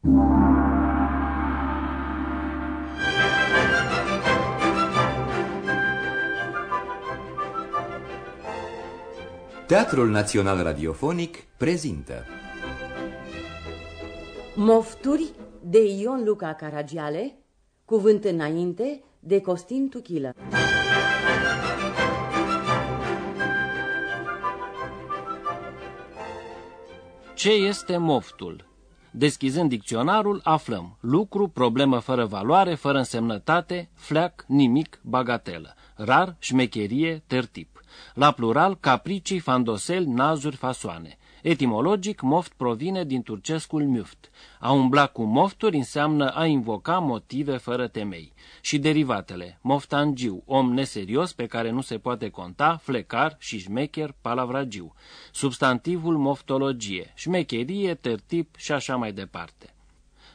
Teatrul Național Radiofonic prezintă Mofturi de Ion Luca Caragiale Cuvânt înainte de Costin Tuchilă Ce este moftul? Deschizând dicționarul, aflăm lucru, problemă fără valoare, fără însemnătate, fleac, nimic, bagatelă, rar, șmecherie, tertip. La plural, capricii, fandoseli, nazuri, fasoane. Etimologic, moft provine din turcescul muft. A umbla cu mofturi înseamnă a invoca motive fără temei. Și derivatele, moftangiu, om neserios pe care nu se poate conta, flecar și șmecher, palavragiu. Substantivul moftologie, șmecherie, tertip și așa mai departe.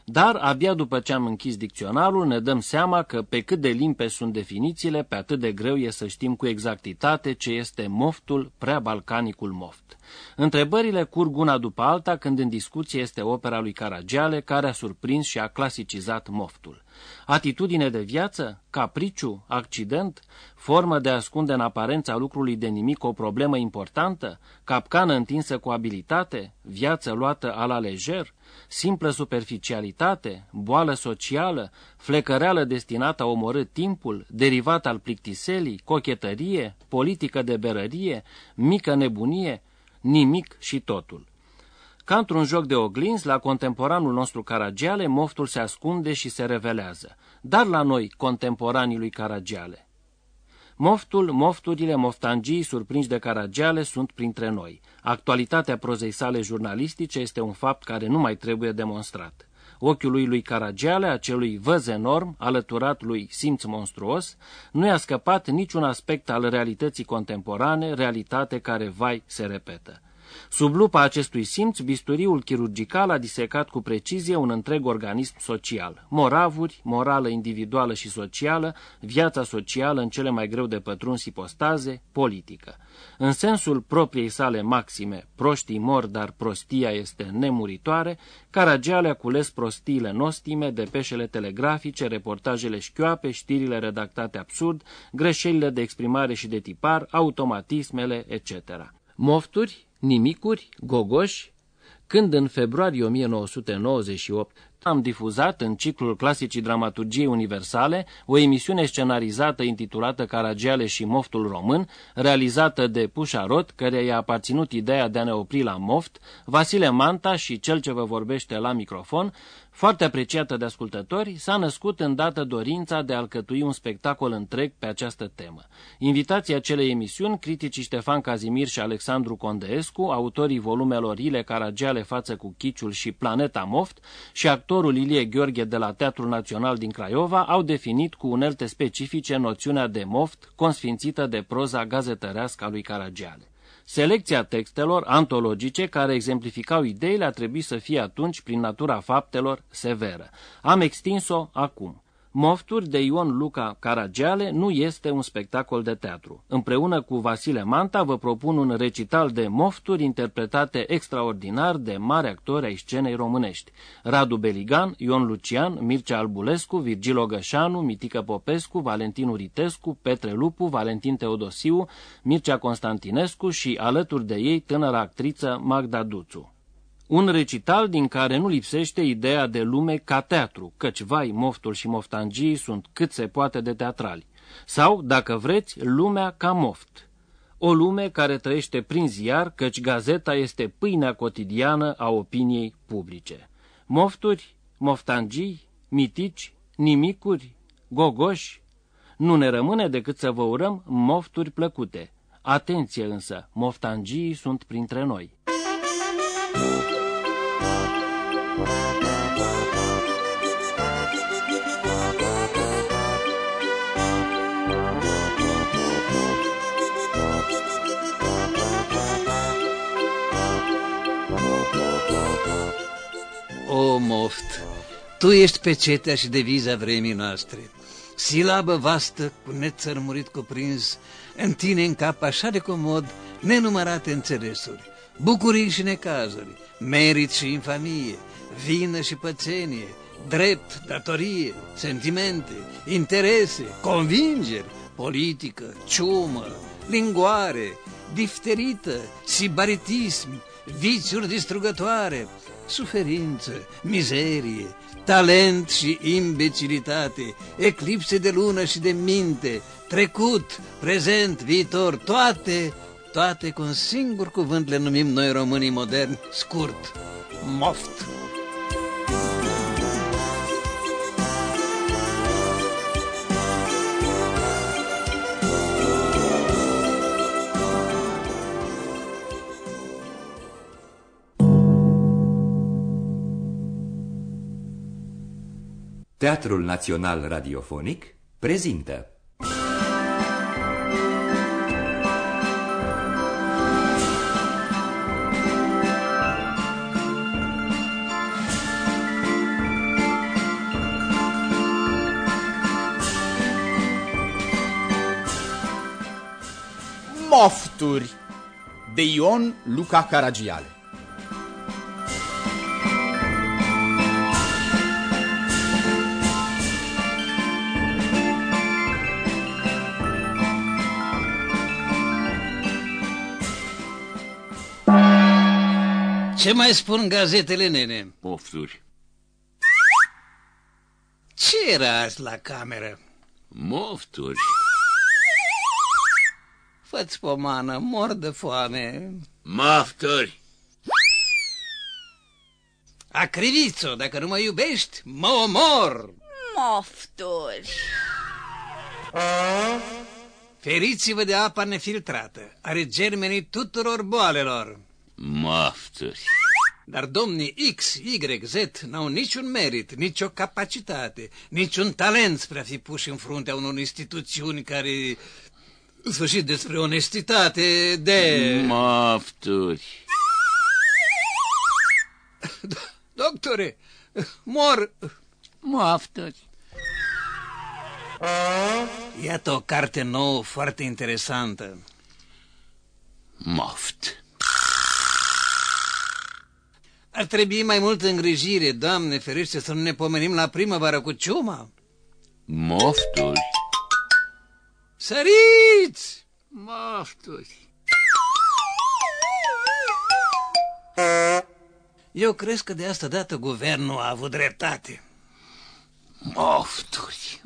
Dar, abia după ce am închis dicționarul, ne dăm seama că pe cât de limpe sunt definițiile, pe atât de greu e să știm cu exactitate ce este moftul, prea balcanicul moft. Întrebările curg una după alta când în discuție este opera lui Caragiale, care a surprins și a clasicizat moftul. Atitudine de viață? Capriciu? Accident? Formă de ascunde în aparența lucrului de nimic o problemă importantă? Capcană întinsă cu abilitate? Viață luată a la lejer? Simplă superficialitate? Boală socială? Flecăreală destinată a omorâ timpul? Derivat al plictiselii? Cochetărie? Politică de berărie? Mică nebunie? Nimic și totul. Ca într-un joc de oglinzi, la contemporanul nostru Caragiale, moftul se ascunde și se revelează. Dar la noi, contemporanii lui Caragiale. Moftul, mofturile, moftangii surprinși de Caragiale sunt printre noi. Actualitatea prozei sale jurnalistice este un fapt care nu mai trebuie demonstrat. Ochiul lui lui Caragiale, acelui văz enorm, alăturat lui simț monstruos, nu i-a scăpat niciun aspect al realității contemporane, realitate care, vai, se repetă. Sub lupa acestui simț, bisturiul chirurgical a disecat cu precizie un întreg organism social. Moravuri, morală individuală și socială, viața socială în cele mai greu de pătruns ipostaze, politică. În sensul propriei sale maxime, proștii mor, dar prostia este nemuritoare, Caragiale a cules prostiile nostime, depeșele telegrafice, reportajele șchioape, știrile redactate absurd, greșelile de exprimare și de tipar, automatismele, etc. Mofturi, nimicuri, gogoși, când în februarie 1998 am difuzat în ciclul clasicii dramaturgiei universale o emisiune scenarizată intitulată Caragiale și Moftul Român, realizată de Pușarot, care i-a aparținut ideea de a ne opri la moft, Vasile Manta și cel ce vă vorbește la microfon, foarte apreciată de ascultători, s-a născut îndată dorința de a alcătui un spectacol întreg pe această temă. Invitația acelei emisiuni, criticii Ștefan Cazimir și Alexandru Condeescu, autorii volumelor Ile Caragiale față cu Chiciul și Planeta Moft și actorul Ilie Gheorghe de la Teatrul Național din Craiova au definit cu unelte specifice noțiunea de moft consfințită de proza gazetărească a lui Caragiale. Selecția textelor antologice care exemplificau ideile a trebuit să fie atunci, prin natura faptelor, severă. Am extins-o acum. Mofturi de Ion Luca Caragiale nu este un spectacol de teatru. Împreună cu Vasile Manta vă propun un recital de mofturi interpretate extraordinar de mari actori ai scenei românești. Radu Beligan, Ion Lucian, Mircea Albulescu, Virgil Ogășanu, Mitică Popescu, Valentin Uritescu, Petre Lupu, Valentin Teodosiu, Mircea Constantinescu și alături de ei tânăra actriță Magda Duțu. Un recital din care nu lipsește ideea de lume ca teatru, căci vai, moftul și moftangii sunt cât se poate de teatrali. Sau, dacă vreți, lumea ca moft. O lume care trăiește prin ziar, căci gazeta este pâinea cotidiană a opiniei publice. Mofturi, moftangii, mitici, nimicuri, gogoși, nu ne rămâne decât să vă urăm mofturi plăcute. Atenție însă, moftangii sunt printre noi. O, moft, tu ești pecetea și deviza vremii noastre. Silabă vastă, cu nețărmurit cuprins, în tine în cap așa de comod, nenumărate înțelesuri, bucurii și necazuri, merit și infamie, vină și pățenie, drept, datorie, sentimente, interese, convingeri, politică, ciumă, lingoare, difterită, sibaritism, viciuri distrugătoare, suferință, mizerie, talent și imbecilitate, eclipse de lună și de minte, trecut, prezent, viitor, toate, toate cu un singur cuvânt le numim noi românii moderni, scurt, moft. Teatrul Național Radiofonic prezintă. Mofturi de Ion Luca Caragiale Ce mai spun gazetele, nene? Pofturi. Ce era azi la cameră? Mofturi. Fă-ți pomană, mor de foame. Mofturi. Acriviți-o, dacă nu mă iubești, mă omor! Mofturi. Feriți-vă de apa nefiltrată, are germenii tuturor boalelor. Mofturi. Dar domnii X, Y, Z n-au niciun merit, nicio capacitate, niciun talent spre a fi puși în fruntea unor instituțiuni care, în sfârșit, despre onestitate, de... Mofturi. Doctore, mor... Mofturi. Iată o carte nouă foarte interesantă. Moft. Ar trebui mai multă îngrijire, Doamne ferește, să nu ne pomenim la primăvară cu ciuma. Mofturi. Săriți! Mofturi. Eu cred că de asta dată guvernul a avut dreptate. Mofturi.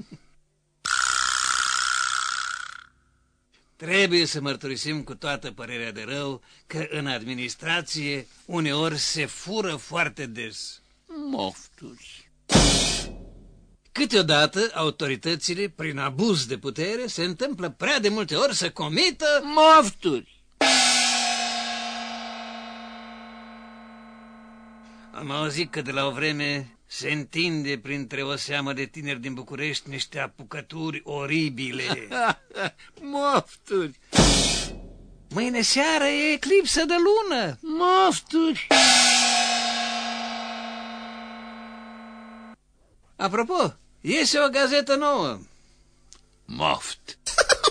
Trebuie să mărturisim cu toată părerea de rău că în administrație uneori se fură foarte des. Mofturi. Câteodată autoritățile, prin abuz de putere, se întâmplă prea de multe ori să comită... Mofturi. Am auzit că de la o vreme se întinde printre o seamă de tineri din București niște apucături oribile. Mofturi. Mâine seară e eclipsă de lună. Mofturi. Apropo, iese o gazetă nouă. Moft.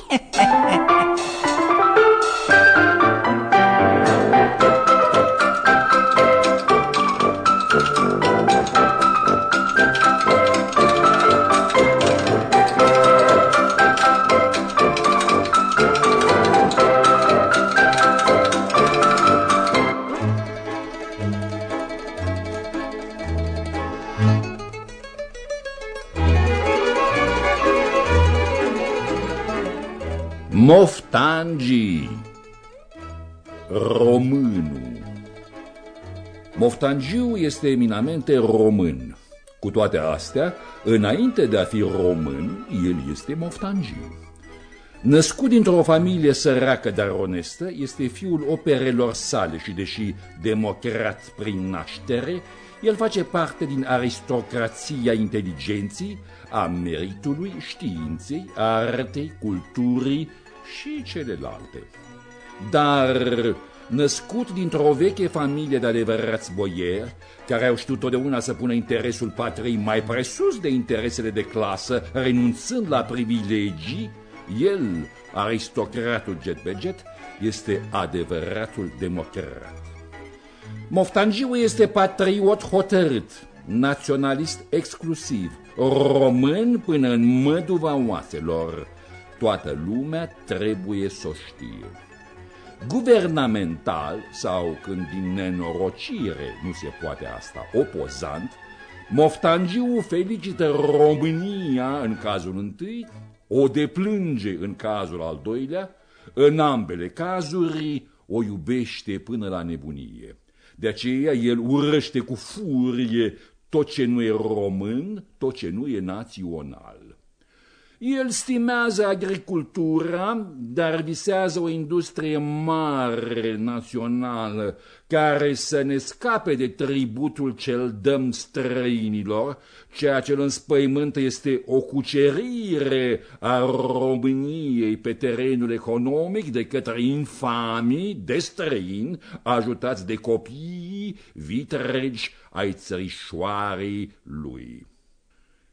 Moftangii Românul Moftangiu este eminamente român. Cu toate astea, înainte de a fi român, el este moftangiu. Născut dintr-o familie săracă, dar onestă, este fiul operelor sale și, deși democrat prin naștere, el face parte din aristocrația inteligenții, a meritului, științei, artei, culturii și celelalte. Dar născut dintr-o veche familie de adevărați boieri, care au știut totdeauna să pună interesul patriei mai presus de interesele de clasă, renunțând la privilegii, el, aristocratul jet-beget, este adevăratul democrat. Moftangiu este patriot hotărât, naționalist exclusiv, român până în măduva oaselor. Toată lumea trebuie să o știe. Guvernamental sau când din nenorocire nu se poate asta, opozant, Moftangiu felicită România în cazul întâi, o deplânge în cazul al doilea, în ambele cazuri o iubește până la nebunie. De aceea el urăște cu furie tot ce nu e român, tot ce nu e național. El stimează agricultura, dar visează o industrie mare națională care să ne scape de tributul cel dăm străinilor, ceea ce îl înspăimântă este o cucerire a României pe terenul economic de către infamii de străini, ajutați de copii vitregi ai țărișoarei lui.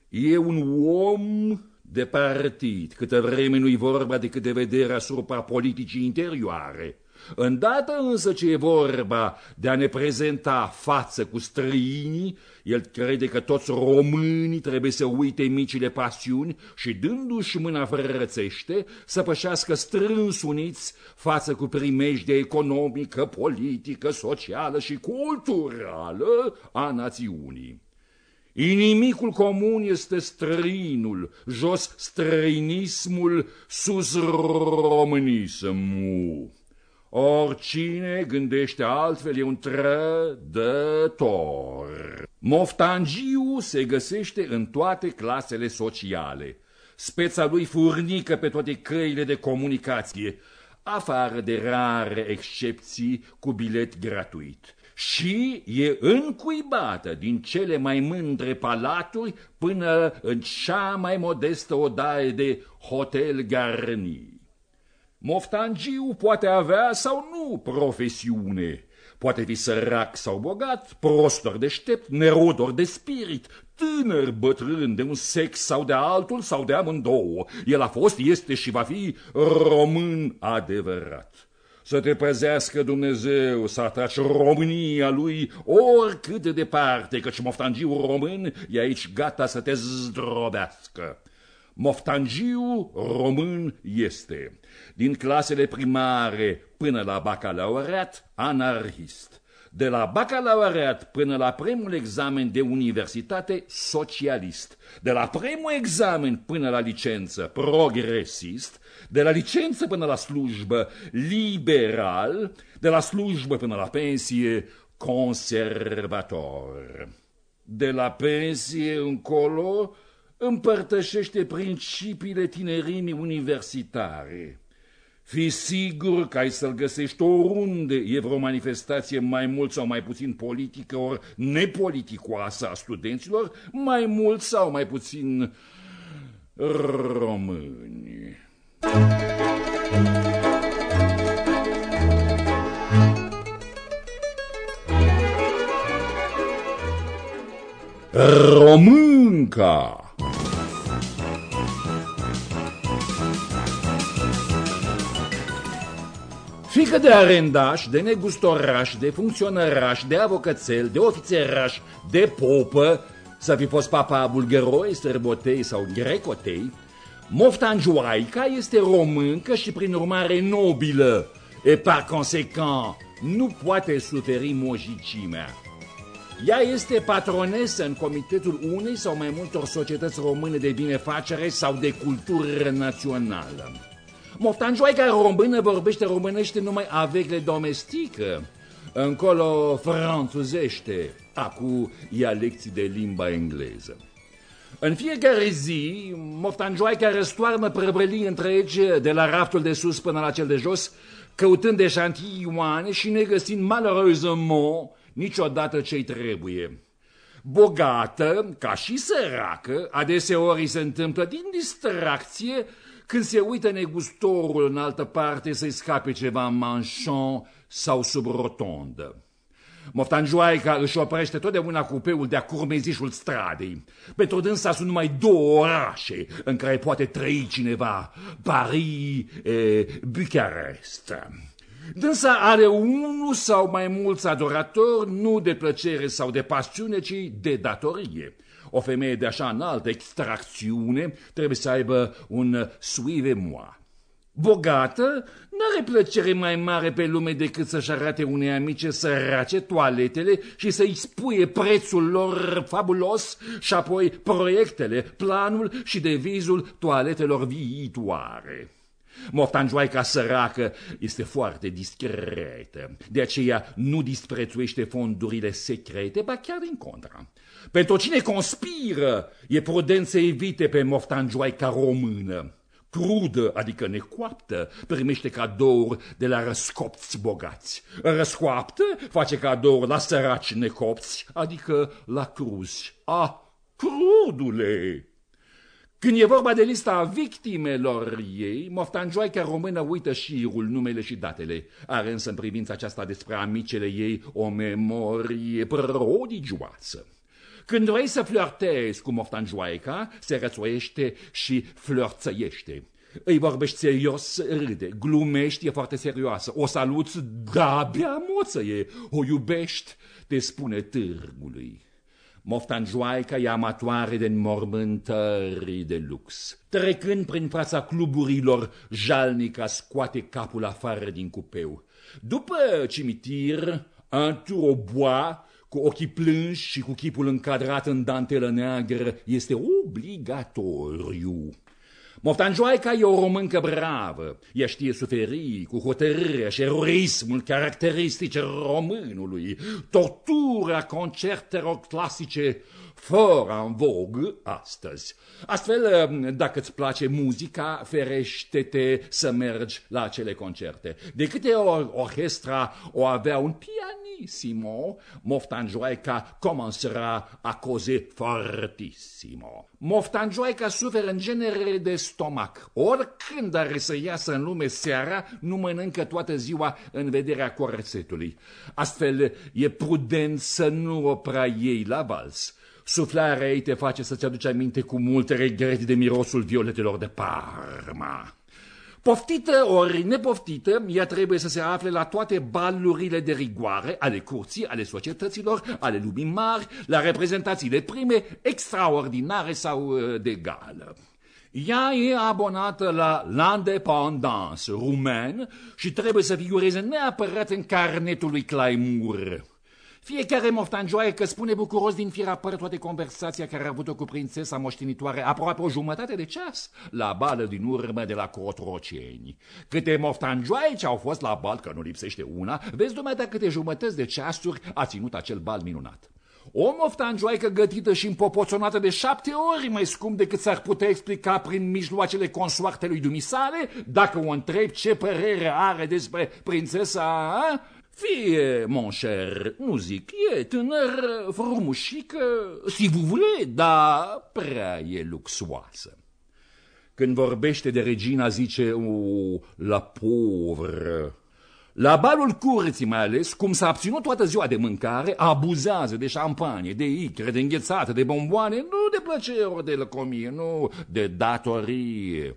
E un om de partid, câtă vreme nu-i vorba decât de vedere asupra politicii interioare. Îndată însă ce e vorba de a ne prezenta față cu străinii, el crede că toți românii trebuie să uite micile pasiuni și dându-și mâna frățește să pășească strâns uniți față cu primejdea economică, politică, socială și culturală a națiunii. Inimicul comun este străinul, jos străinismul, sus românismul. Oricine gândește altfel e un trădător. Moftangiu se găsește în toate clasele sociale. Speța lui furnică pe toate căile de comunicație, afară de rare excepții cu bilet gratuit și e încuibată din cele mai mândre palaturi până în cea mai modestă odaie de hotel garni. Moftangiu poate avea sau nu profesiune, poate fi sărac sau bogat, prostor deștept, nerodor de spirit, tânăr, bătrân, de un sex sau de altul sau de amândouă. El a fost, este și va fi român adevărat. Să te păzească Dumnezeu, să ataci România lui oricât de departe, căci moftangiul român e aici gata să te zdrobească. Moftangiu român este, din clasele primare până la bacalaureat, anarhist. De la bacalaureat până la primul examen de universitate, socialist. De la primul examen până la licență, progresist de la licență până la slujbă liberal, de la slujbă până la pensie conservator. De la pensie încolo împărtășește principiile tinerimii universitare. Fii sigur că ai să-l găsești oriunde. E vreo manifestație mai mult sau mai puțin politică ori nepoliticoasă a studenților, mai mult sau mai puțin români. Românca Fică de arendaș, de negustoraș, de funcționăraș, de avocățel, de ofițeraș, de popă, să fi fost papa bulgăroi, sărbotei sau grecotei, Moftanjoaica este româncă și prin urmare nobilă e par conséquent nu poate suferi mojicimea. Ea este patronesă în comitetul unei sau mai multor societăți române de binefacere sau de cultură națională. Moftanjoaica română vorbește românește numai avecle domestică, încolo franțuzește, acu ia lecții de limba engleză. În fiecare zi, moftanjoaica răstoarnă prăvălii întregi de la raftul de sus până la cel de jos, căutând eșantioane și negăsind malheureusement niciodată ce-i trebuie. Bogată, ca și săracă, adeseori se întâmplă din distracție când se uită negustorul în altă parte să-i scape ceva manchon sau sub rotondă. Moftanjoaica își oprește totdeauna cupeul de-a curmezișul stradei. Pentru dânsa sunt numai două orașe în care poate trăi cineva, Paris e Bucarest. Dânsa are unul sau mai mulți adoratori, nu de plăcere sau de pasiune, ci de datorie. O femeie de așa înaltă extracțiune trebuie să aibă un suive moi. Bogată n-are plăcere mai mare pe lume decât să-și arate unei amice sărace toaletele și să-i spuie prețul lor fabulos și apoi proiectele, planul și devizul toaletelor viitoare. Moftanjoaica săracă este foarte discretă, de aceea nu disprețuiește fondurile secrete, ba chiar din contra. Pentru cine conspiră, e prudent să evite pe moftanjoaica română crudă, adică necoaptă, primește cadouri de la răscopți bogați. Răscoaptă face cadouri la săraci necopți, adică la cruzi. A, crudule! Când e vorba de lista victimelor ei, moftanjoaica română uită șirul, numele și datele. Are însă în privința aceasta despre amicele ei o memorie prodigioasă. Când vrei să flirtezi cu moftanjoaica, se rățoiește și flirțăiește. Îi vorbești serios, râde, glumești, e foarte serioasă. O saluți, da, abia moță e. O iubești, te spune târgului. Moftanjoaica e amatoare de înmormântări de lux. Trecând prin fața cluburilor, jalnica scoate capul afară din cupeu. După cimitir, un tour au bois, cu ochii plânși și cu chipul încadrat în dantelă neagră, este obligatoriu. Moftanjoaica e o româncă bravă. Ea știe suferi cu hotărârea și eroismul caracteristice românului, tortura concertelor clasice fără în vog astăzi. Astfel, dacă îți place muzica, ferește-te să mergi la acele concerte. De câte ori orchestra o avea un pianissimo, Moftanjoaica commencera a coze fortissimo. Moftanjoaica suferă în genere de stomac. Oricând are să iasă în lume seara, nu mănâncă toată ziua în vederea corsetului. Astfel, e prudent să nu opra ei la vals. Suflarea ei te face să-ți aduci aminte cu mult regret de mirosul violetelor de Parma. Poftită ori nepoftită, ea trebuie să se afle la toate balurile de rigoare ale curții, ale societăților, ale lumii mari, la reprezentațiile prime, extraordinare sau uh, de gală. Ea e abonată la L'Independance rumen și trebuie să figureze neapărat în carnetul lui Claimur. Fiecare moftanjoaie că spune bucuros din fiera păr toate conversația care a avut-o cu prințesa moștenitoare aproape o jumătate de ceas la bală din urmă de la Cotroceni. Câte moftanjoaie ce au fost la bal, că nu lipsește una, vezi dumneata câte jumătăți de ceasuri a ținut acel bal minunat. O moftanjoaică gătită și împopoțonată de șapte ori mai scump decât s-ar putea explica prin mijloacele consoartelui dumisale, dacă o întreb ce părere are despre prințesa, a? Fie, mon cher, nu zic, e tânăr, frumușică, si vous voulez, dar prea e luxoasă. Când vorbește de regina, zice, o, la povră. La balul curții mai ales, cum s-a abținut toată ziua de mâncare, abuzează de șampanie, de icre, de înghețată, de bomboane, nu de plăcere ori de lăcomie, nu, de datorie.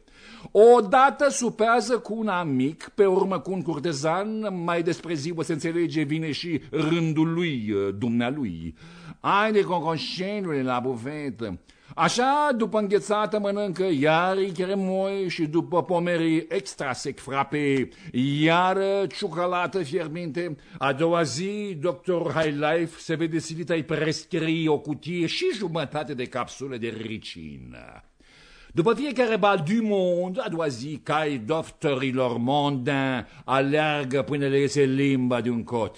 Odată supează cu un amic, pe urmă cu un curtezan, mai despre ziua se înțelege, vine și rândul lui, dumnealui. Ai de concoșenule la bufetă. Așa, după înghețată mănâncă iar cremoi și după pomerii extra sec frape, iară ciucalată fierbinte. A doua zi, doctor High Life se vede silit ai prescrii o cutie și jumătate de capsule de ricină. După fiecare bal du monde, a doua zi, cai doctorilor mondain aleargă până le iese limba de un cot.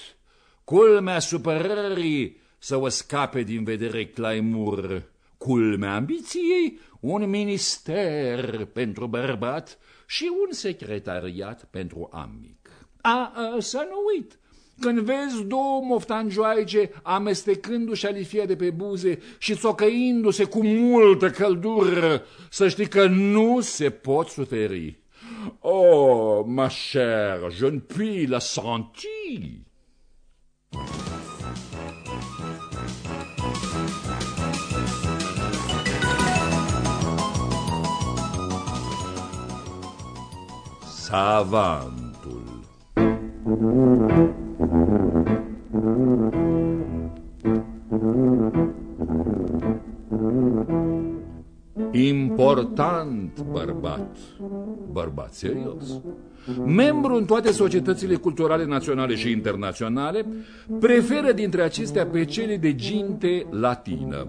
Culmea supărării să o scape din vedere Claimur. Culmea ambiției, un minister pentru bărbat și un secretariat pentru amic. A, a să nu uit, când vezi două moftanjoaice amestecându-și alifia de pe buze și țocăindu-se cu multă căldură, să știi că nu se pot suferi. Oh, ma chère, je ne puis la sentir. Savantul Important bărbat, bărbat serios, membru în toate societățile culturale naționale și internaționale, preferă dintre acestea pe cele de ginte latină.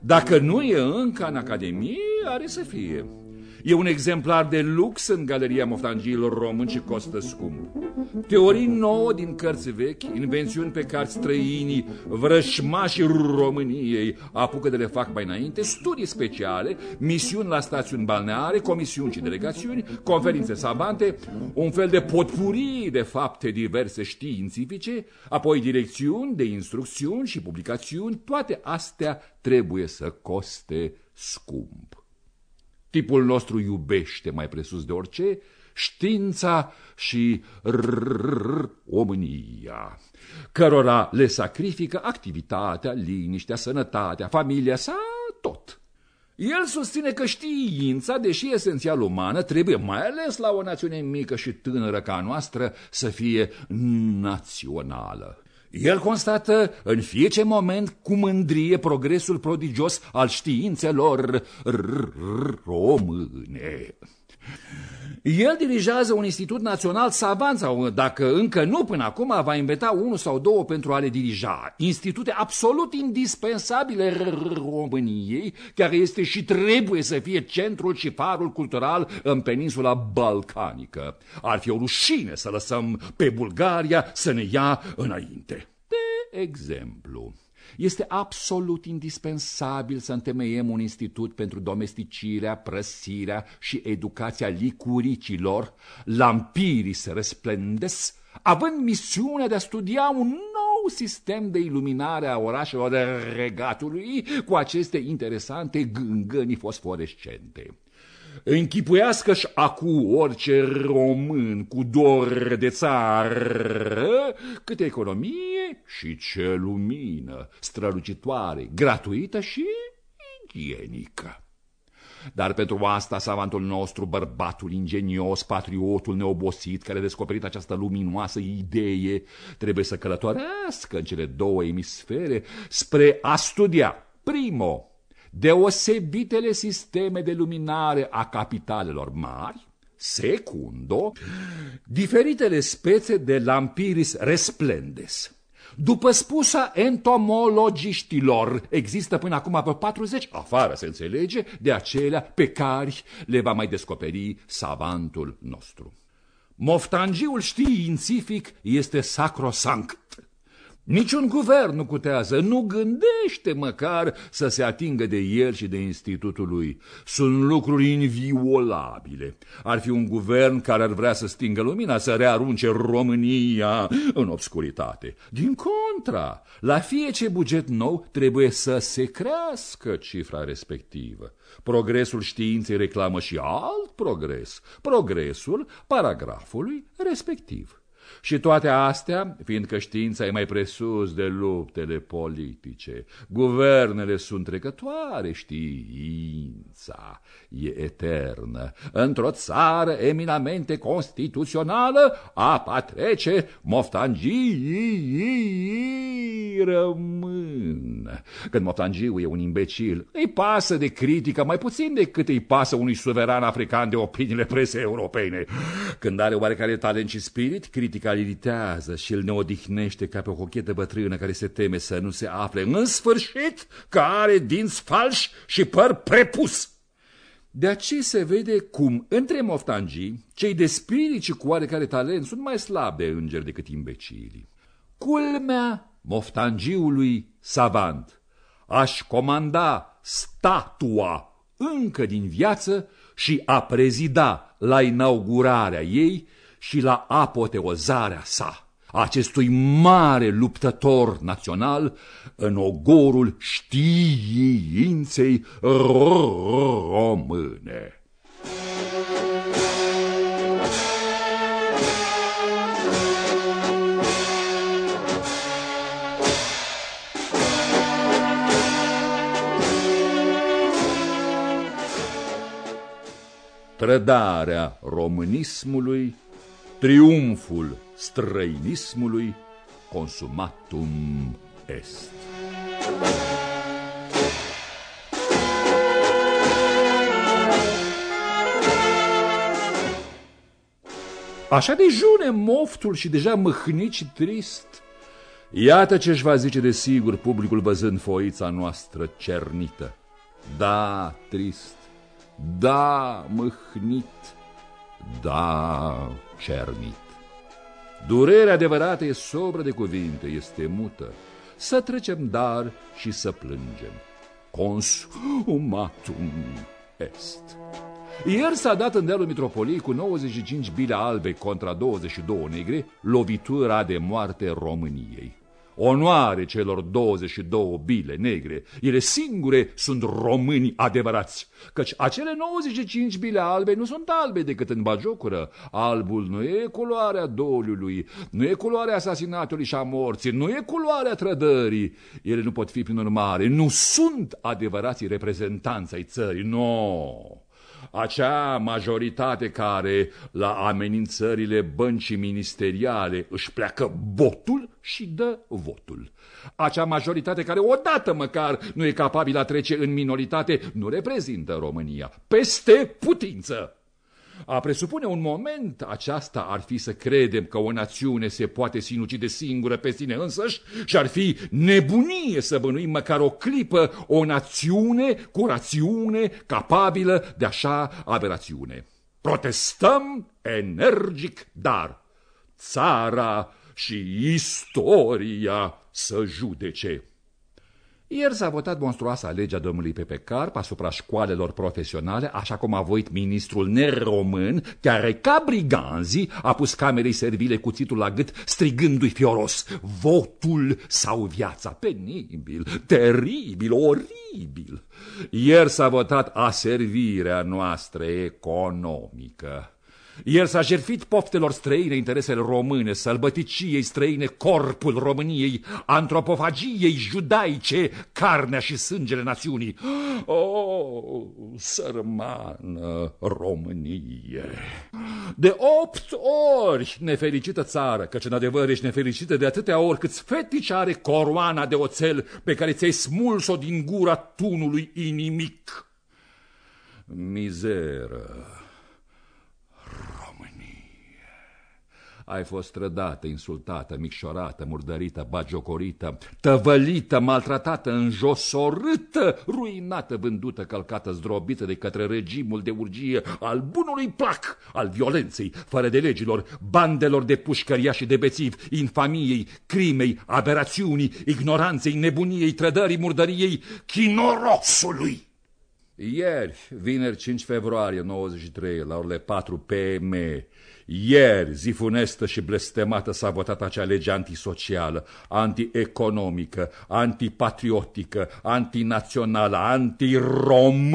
Dacă nu e încă în Academie, are să fie. E un exemplar de lux în Galeria Moftangiilor Români și costă scump. Teorii nouă din cărți vechi, invențiuni pe care străinii, vrășmașii României apucă de le fac mai înainte, studii speciale, misiuni la stațiuni balneare, comisiuni și delegațiuni, conferințe savante, un fel de potpurii de fapte diverse științifice, apoi direcțiuni de instrucțiuni și publicațiuni, toate astea trebuie să coste scump. Tipul nostru iubește mai presus de orice știința și omânia, cărora le sacrifică activitatea, liniștea, sănătatea, familia sa, tot. El susține că știința, deși esențial umană, trebuie, mai ales la o națiune mică și tânără ca a noastră, să fie națională. El constată în fiecare moment cu mândrie progresul prodigios al științelor române. El dirigează un institut național savant sau, dacă încă nu până acum, va inventa unul sau două pentru a le dirija. Institute absolut indispensabile României, care este și trebuie să fie centrul și farul cultural în peninsula balcanică. Ar fi o rușine să lăsăm pe Bulgaria să ne ia înainte. De exemplu, este absolut indispensabil să întemeiem un institut pentru domesticirea, prăsirea și educația licuricilor, lampiris resplendes, având misiunea de a studia un nou sistem de iluminare a orașelor regatului cu aceste interesante gângăni fosforescente. Închipuiască-și acu orice român cu dor de țară câte economie și ce lumină strălucitoare, gratuită și igienică. Dar pentru asta savantul nostru, bărbatul ingenios, patriotul neobosit, care a descoperit această luminoasă idee, trebuie să călătorească în cele două emisfere spre a studia, primo, deosebitele sisteme de luminare a capitalelor mari, secundo, diferitele spețe de lampiris resplendes. După spusa entomologiștilor, există până acum pe 40, afară se înțelege, de acelea pe care le va mai descoperi savantul nostru. Moftangiul științific este sacrosanct. Niciun guvern nu cutează, nu gândește măcar să se atingă de el și de institutul lui. Sunt lucruri inviolabile. Ar fi un guvern care ar vrea să stingă lumina, să rearunce România în obscuritate. Din contra, la fiecare buget nou trebuie să se crească cifra respectivă. Progresul științei reclamă și alt progres, progresul paragrafului respectiv. Și toate astea, fiindcă știința e mai presus de luptele politice, guvernele sunt trecătoare, știința e eternă. Într-o țară eminamente constituțională, apa trece, moftangii rămân. Când moftangiul e un imbecil, îi pasă de critică mai puțin decât îi pasă unui suveran african de opiniile presei europene. Când are oarecare talent și spirit, critica îl iritează și îl neodihnește ca pe o cochetă bătrână care se teme să nu se afle în sfârșit că are dinți falși și păr prepus. De aceea se vede cum între moftangii, cei de spirit și cu oarecare talent sunt mai slabi de îngeri decât imbecilii. Culmea moftangiului savant aș comanda statua încă din viață și a prezida la inaugurarea ei și la apoteozarea sa, acestui mare luptător național în ogorul științei române. Trădarea românismului triumful străinismului consumatum est. Așa de june moftul și deja mâhnit și trist. Iată ce-și va zice de sigur publicul văzând foița noastră cernită. Da, trist, da, mâhnit, da, cernit. Durerea adevărată e sobră de cuvinte, este mută. Să trecem dar și să plângem. Consumatum est. Ieri s-a dat în dealul Mitropoliei cu 95 bile albe contra 22 negre lovitura de moarte României. Onoare celor 22 bile negre, ele singure sunt români adevărați, căci acele 95 bile albe nu sunt albe decât în bagiocură. Albul nu e culoarea doliului, nu e culoarea asasinatului și a morții, nu e culoarea trădării. Ele nu pot fi, prin urmare, nu sunt adevărații reprezentanți ai țării, nu. No acea majoritate care, la amenințările băncii ministeriale, își pleacă votul și dă votul. Acea majoritate care odată măcar nu e capabilă a trece în minoritate, nu reprezintă România. Peste putință! A presupune un moment aceasta ar fi să credem că o națiune se poate sinucide singură pe sine însăși și ar fi nebunie să bănuim măcar o clipă o națiune cu rațiune capabilă de așa aberațiune. Protestăm energic, dar țara și istoria să judece. Ieri s-a votat monstruoasa legea domnului Pepe Carp asupra școalelor profesionale, așa cum a voit ministrul neromân, care ca briganzii a pus camerei servile cuțitul la gât, strigându-i fioros, votul sau viața. Penibil, teribil, oribil. Ieri s-a votat aservirea noastră economică. El s-a jertfit poftelor străine interesele române, sălbăticiei străine corpul României, antropofagiei judaice, carnea și sângele națiunii. Oh, sărmană Românie! De opt ori nefericită țară, căci în adevăr ești nefericită de atâtea ori câți fetici are coroana de oțel pe care ți-ai smuls-o din gura tunului inimic. Mizeră! Ai fost trădată, insultată, micșorată, murdărită, bagiocorită, tăvălită, maltratată, înjosorâtă, ruinată, vândută, călcată, zdrobită de către regimul de urgie al bunului plac, al violenței, fără de legilor, bandelor de pușcăria și de bețiv, infamiei, crimei, aberațiunii, ignoranței, nebuniei, trădării, murdăriei, chinorosului. Ieri, vineri 5 februarie 93, la orele 4 PM, ieri, zi funestă și blestemată, s-a votat acea lege antisocială, antieconomică, antipatriotică, antinațională, antiromână,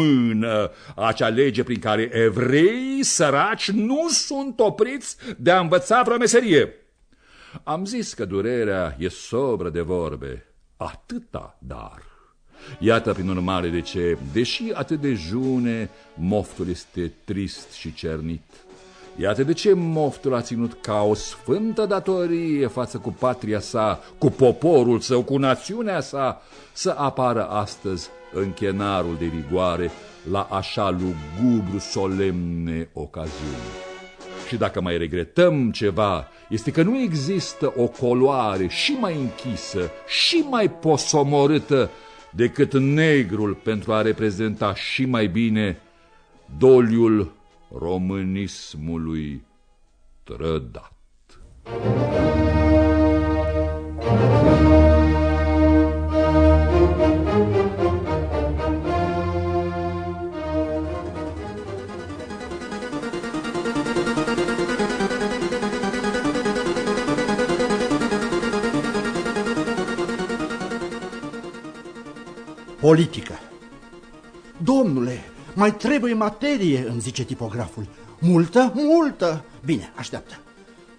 acea lege prin care evrei săraci nu sunt opriți de a învăța vreo meserie. Am zis că durerea e sobră de vorbe, atâta dar. Iată prin urmare de ce, deși atât de june, moftul este trist și cernit. Iată de ce moftul a ținut ca o sfântă datorie față cu patria sa, cu poporul său, cu națiunea sa, să apară astăzi în chenarul de vigoare la așa lugubru solemne ocaziuni. Și dacă mai regretăm ceva, este că nu există o coloare și mai închisă și mai posomorâtă decât negrul pentru a reprezenta și mai bine doliul românismului trădat. Politică. Domnule, mai trebuie materie, îmi zice tipograful. Multă? Multă! Bine, așteaptă.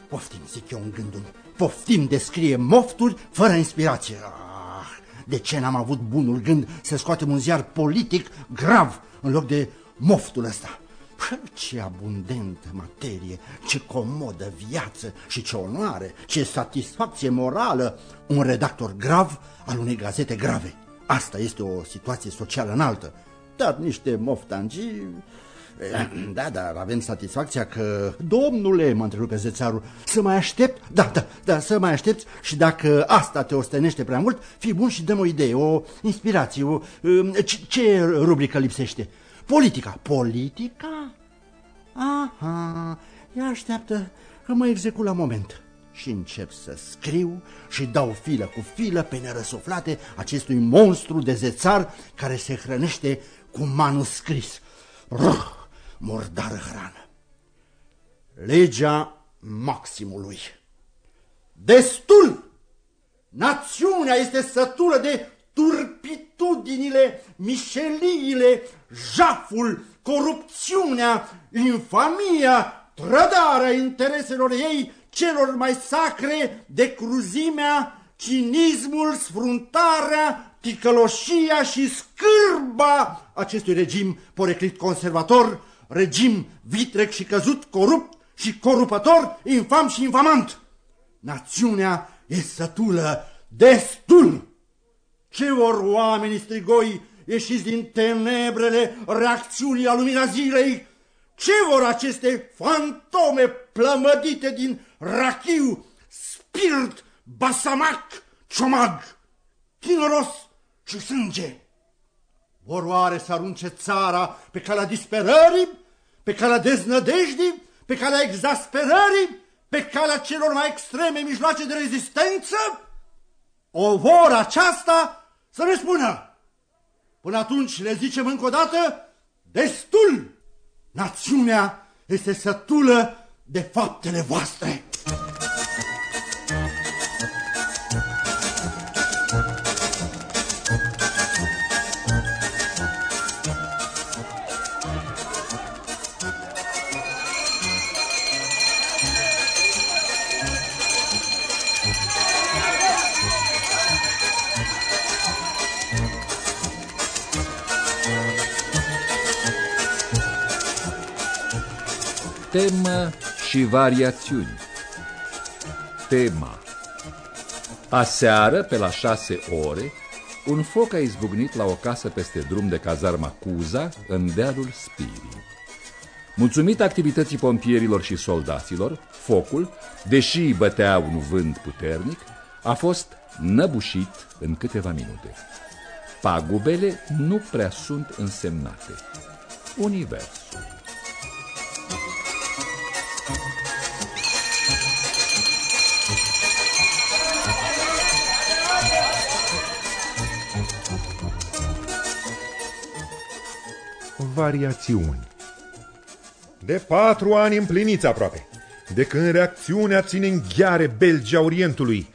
Poftim, zic eu în gândul. Poftim descrie mofturi fără inspirație. Ah, de ce n-am avut bunul gând să scoatem un ziar politic grav în loc de moftul ăsta? Pă, Ce abundentă materie, ce comodă viață și ce onoare, ce satisfacție morală un redactor grav al unei gazete grave. Asta este o situație socială înaltă, dar niște moftangii... eh, Da, dar avem satisfacția că... Domnule, mă întrerupe zețarul, să mai aștept? Da, da, da, să mai aștepți și dacă asta te ostenește prea mult, fii bun și dăm o idee, o inspirație, o... eh, Ce, ce rubrică lipsește? Politica. Politica? Aha, ia așteaptă că mă execut la moment. Și încep să scriu și dau filă cu filă pe nerăsuflate acestui monstru de zețar care se hrănește cu manuscris. Ruh, murdară hrană. Legea maximului. Destul! Națiunea este sătură de turpitudinile, mișeliile, jaful, corupțiunea, infamia, trădarea intereselor ei celor mai sacre de cruzimea, cinismul, sfruntarea, ticăloșia și scârba acestui regim poreclit conservator, regim vitrec și căzut, corupt și corupător, infam și infamant. Națiunea e sătulă destul! Ce vor oamenii strigoi ieșiți din tenebrele reacțiunii la lumina zilei? Ce vor aceste fantome plămădite din rachiu, spirit, basamac, ciomag, tineros și sânge? Vor oare să arunce țara pe calea disperării, pe calea deznădejdii, pe calea exasperării, pe calea celor mai extreme mijloace de rezistență? O vor aceasta să ne spună. Până atunci le zicem încă o dată, destul! Națiunea este sătulă de faptele voastre. Temă și variațiuni Tema Aseară, pe la șase ore, un foc a izbucnit la o casă peste drum de cazarma Cuza, în dealul Spirii. Mulțumit activității pompierilor și soldaților, focul, deși bătea un vânt puternic, a fost năbușit în câteva minute. Pagubele nu prea sunt însemnate. Universul. Variațiuni. De patru ani împliniți aproape, de când reacțiunea ține în gheare Belgia Orientului,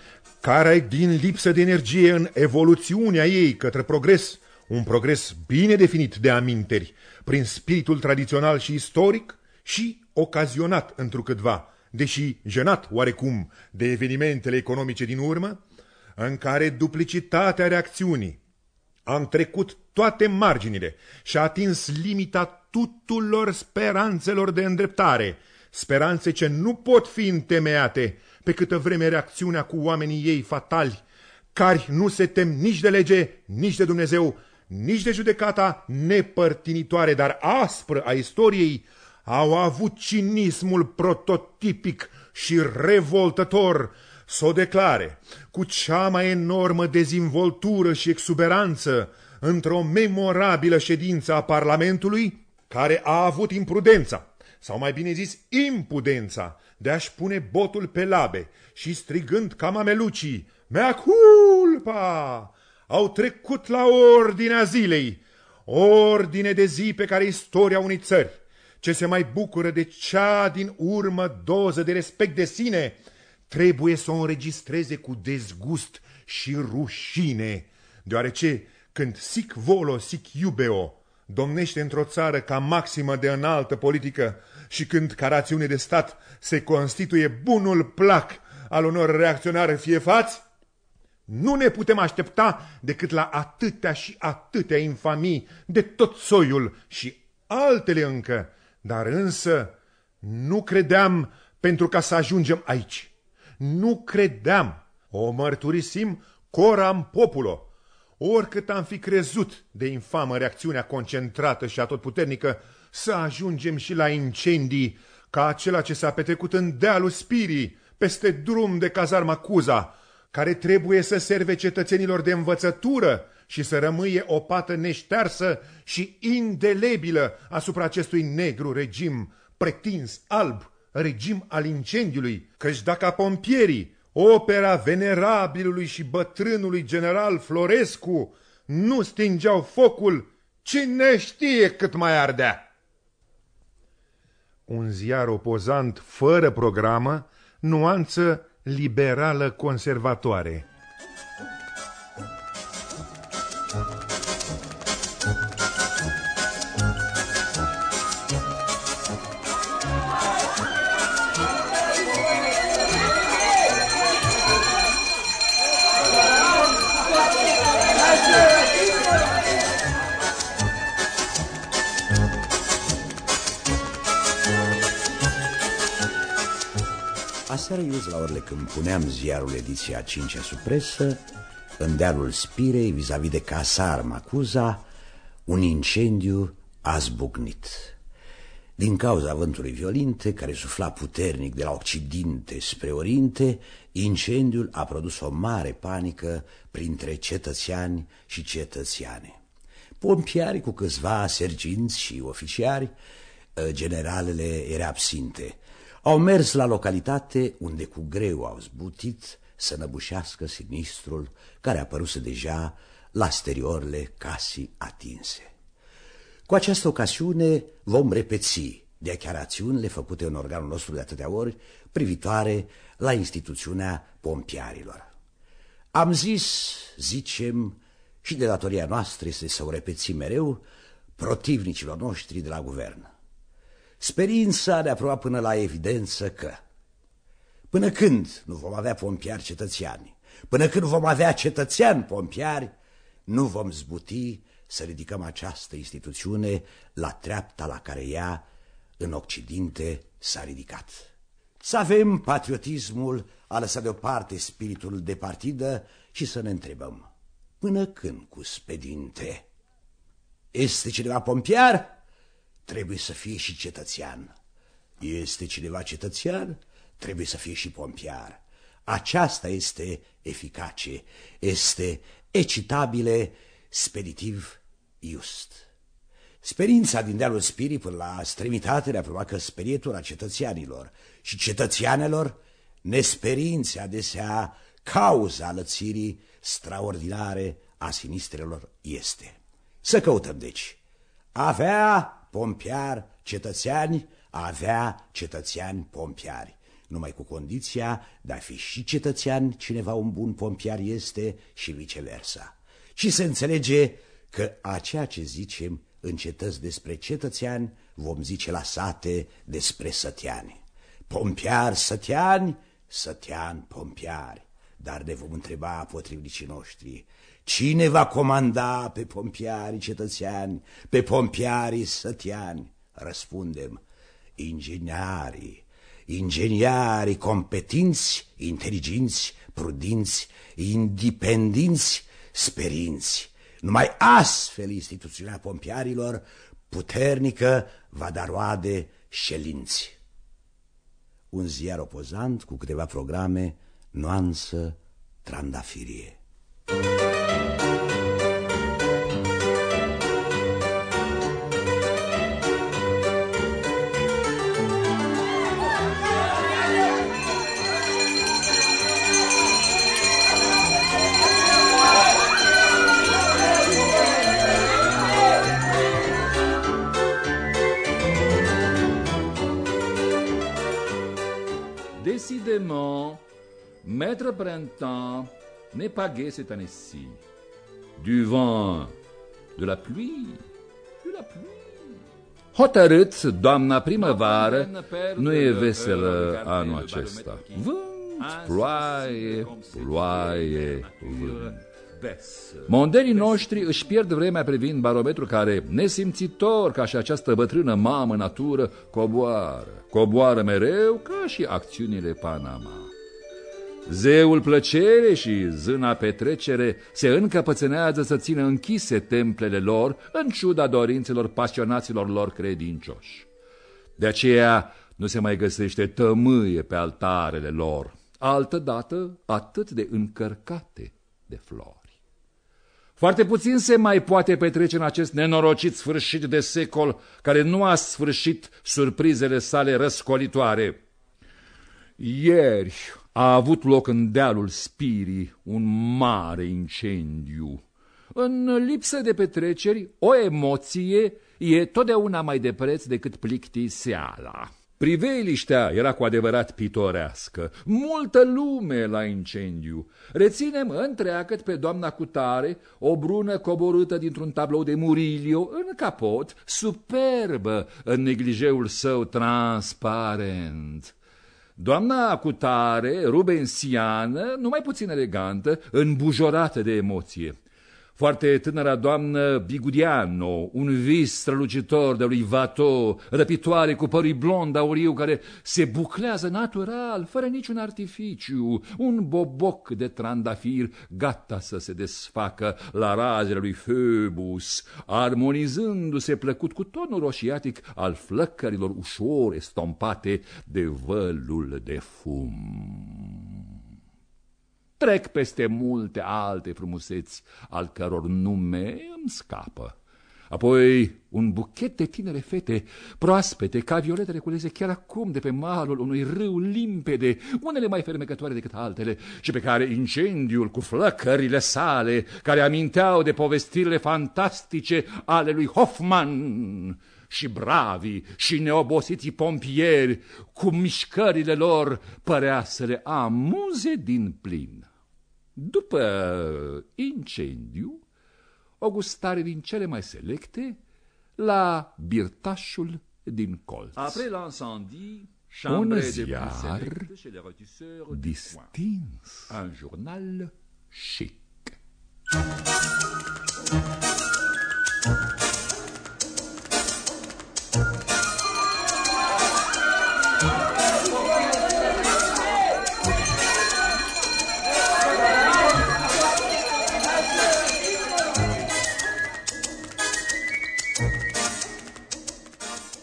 care din lipsă de energie în evoluțiunea ei către progres, un progres bine definit de aminteri, prin spiritul tradițional și istoric și ocazionat întrucâtva, deși jenat oarecum de evenimentele economice din urmă, în care duplicitatea reacțiunii, am trecut toate marginile și a atins limita tuturor speranțelor de îndreptare, speranțe ce nu pot fi întemeiate pe câtă vreme reacțiunea cu oamenii ei fatali, care nu se tem nici de lege, nici de Dumnezeu, nici de judecata nepărtinitoare, dar aspră a istoriei, au avut cinismul prototipic și revoltător să o declare cu cea mai enormă dezvoltură și exuberanță într-o memorabilă ședință a Parlamentului care a avut imprudența, sau mai bine zis impudența, de a-și pune botul pe labe și strigând ca mamelucii, mea culpa, au trecut la ordinea zilei, ordine de zi pe care istoria unei țări, ce se mai bucură de cea din urmă doză de respect de sine, trebuie să o înregistreze cu dezgust și rușine, deoarece când sic volo, sic iubeo domnește într-o țară ca maximă de înaltă politică și când ca rațiune de stat se constituie bunul plac al unor reacționari fiefați, nu ne putem aștepta decât la atâtea și atâtea infamii de tot soiul și altele încă, Dar însă nu credeam pentru ca să ajungem aici. Nu credeam. O mărturisim coram populo. Oricât am fi crezut de infamă reacțiunea concentrată și atotputernică, să ajungem și la incendii ca acela ce s-a petrecut în dealul Spirii, peste drum de cazarma Cuza, care trebuie să serve cetățenilor de învățătură și să rămâie o pată neștearsă și indelebilă asupra acestui negru regim pretins alb, regim al incendiului, căci dacă pompierii, opera venerabilului și bătrânului general Florescu, nu stingeau focul, cine știe cât mai ardea. Un ziar opozant fără programă, nuanță liberală conservatoare. Aseară iuzi la orele când puneam ziarul ediția 5 sub presă, în dealul Spirei, vis-a-vis -vis de Casar Macuza, un incendiu a zbucnit. Din cauza vântului violinte, care sufla puternic de la Occidente spre Orinte, incendiul a produs o mare panică printre cetățeani și cetățeane. Pompiari cu câțiva serginți și oficiari, generalele era absinte, au mers la localitate unde cu greu au zbutit să năbușească sinistrul care apăruse deja la steriorele casii atinse. Cu această ocasiune vom repeți declarațiunile făcute în organul nostru de atâtea ori privitoare la instituțiunea pompiarilor. Am zis, zicem, și de datoria noastră este să o repeți mereu protivnicilor noștri de la guvern. Sperința ne-a probat până la evidență că până când nu vom avea pompiari cetățeani, până când vom avea cetățeani pompiari, nu vom zbuti să ridicăm această instituțiune la treapta la care ea în Occidente s-a ridicat. Să avem patriotismul a lăsat deoparte spiritul de partidă și să ne întrebăm, până când cu spedinte? Este cineva pompiar? Trebuie să fie și cetățean. Este cineva cetățean, trebuie să fie și pompiar. Aceasta este eficace, este ecitabile, speditiv, just. Sperința din dealul Spirii până la stremitate ne-a provoacă sperietura cetățeanilor și cetățeanelor nesperințe adesea cauza lățirii straordinare a sinistrelor este. Să căutăm, deci, avea pompiar cetățeani, a avea cetățeani pompiari. Numai cu condiția de a fi și cetățean cineva un bun pompiar este și viceversa. Și se înțelege că a ceea ce zicem în cetăți despre cetățeani vom zice la sate despre săteani. Pompiar săteani, sătean pompiari. Dar ne vom întreba potrivnicii noștri, Cine va comanda pe pompiarii cetățeani, pe pompiarii sătiani? Răspundem, ingeniarii, ingeniarii competinți, inteligenți, prudinți, independenți, sperinți. Numai astfel instituțiunea pompiarilor puternică va da roade șelinți. Un ziar opozant cu câteva programe, nuanță, trandafirie. Décidément, Maître Printemps n'est pas gai cette année-ci. Du vent, de la pluie, de la pluie. Hotărât, doamna primăvară nu e veselă anul acesta. Vânt, ploaie, ploaie, vânt. Mondenii noștri își pierd vremea privind barometru care, nesimțitor ca și această bătrână mamă natură, coboară. Coboară mereu ca și acțiunile Panama. Zeul plăcere și zâna petrecere se încăpățânează să țină închise templele lor, în ciuda dorințelor pasionaților lor credincioși. De aceea nu se mai găsește tămâie pe altarele lor, altădată atât de încărcate de flori. Foarte puțin se mai poate petrece în acest nenorocit sfârșit de secol, care nu a sfârșit surprizele sale răscolitoare. Ieri a avut loc în dealul Spirii un mare incendiu. În lipsă de petreceri, o emoție e totdeauna mai de preț decât plictiseala. Priveliștea era cu adevărat pitorească, multă lume la incendiu. Reținem întreagăt pe doamna Cutare, o brună coborâtă dintr-un tablou de Murilio, în capot, superbă în neglijeul său transparent. Doamna Cutare, rubensiană, numai puțin elegantă, îmbujorată de emoție. Foarte tânăra doamnă Bigudiano, un vis strălucitor de lui Vato, răpitoare cu părul blond auriu care se buclează natural, fără niciun artificiu, un boboc de trandafir gata să se desfacă la razele lui Phoebus, armonizându-se plăcut cu tonul roșiatic al flăcărilor ușor estompate de vălul de fum. Trec peste multe alte frumuseți, al căror nume îmi scapă. Apoi un buchet de tinere fete, proaspete, ca violetele culeze chiar acum de pe malul unui râu limpede, unele mai fermecătoare decât altele, și pe care incendiul cu flăcările sale, care aminteau de povestirile fantastice ale lui Hoffman, și bravi și neobosiții pompieri, cu mișcările lor, părea să le amuze din plin. După incendiu, o gustare din cele mai selecte la birtașul din colț. Après l'incendie, un ziar distins, un jurnal chic.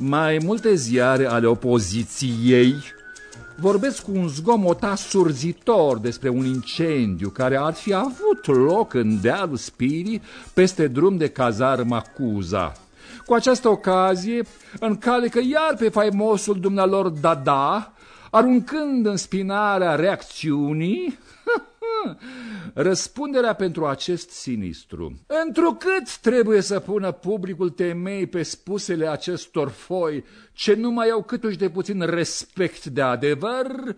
Mai multe ziare ale opoziției vorbesc cu un zgomot asurzitor despre un incendiu care ar fi avut loc în dealul Spirii peste drum de cazar Macuza. Cu această ocazie încalecă iar pe faimosul dumnealor Dada, aruncând în spinarea reacțiunii răspunderea pentru acest sinistru. Întrucât trebuie să pună publicul temei pe spusele acestor foi ce nu mai au câtuși de puțin respect de adevăr,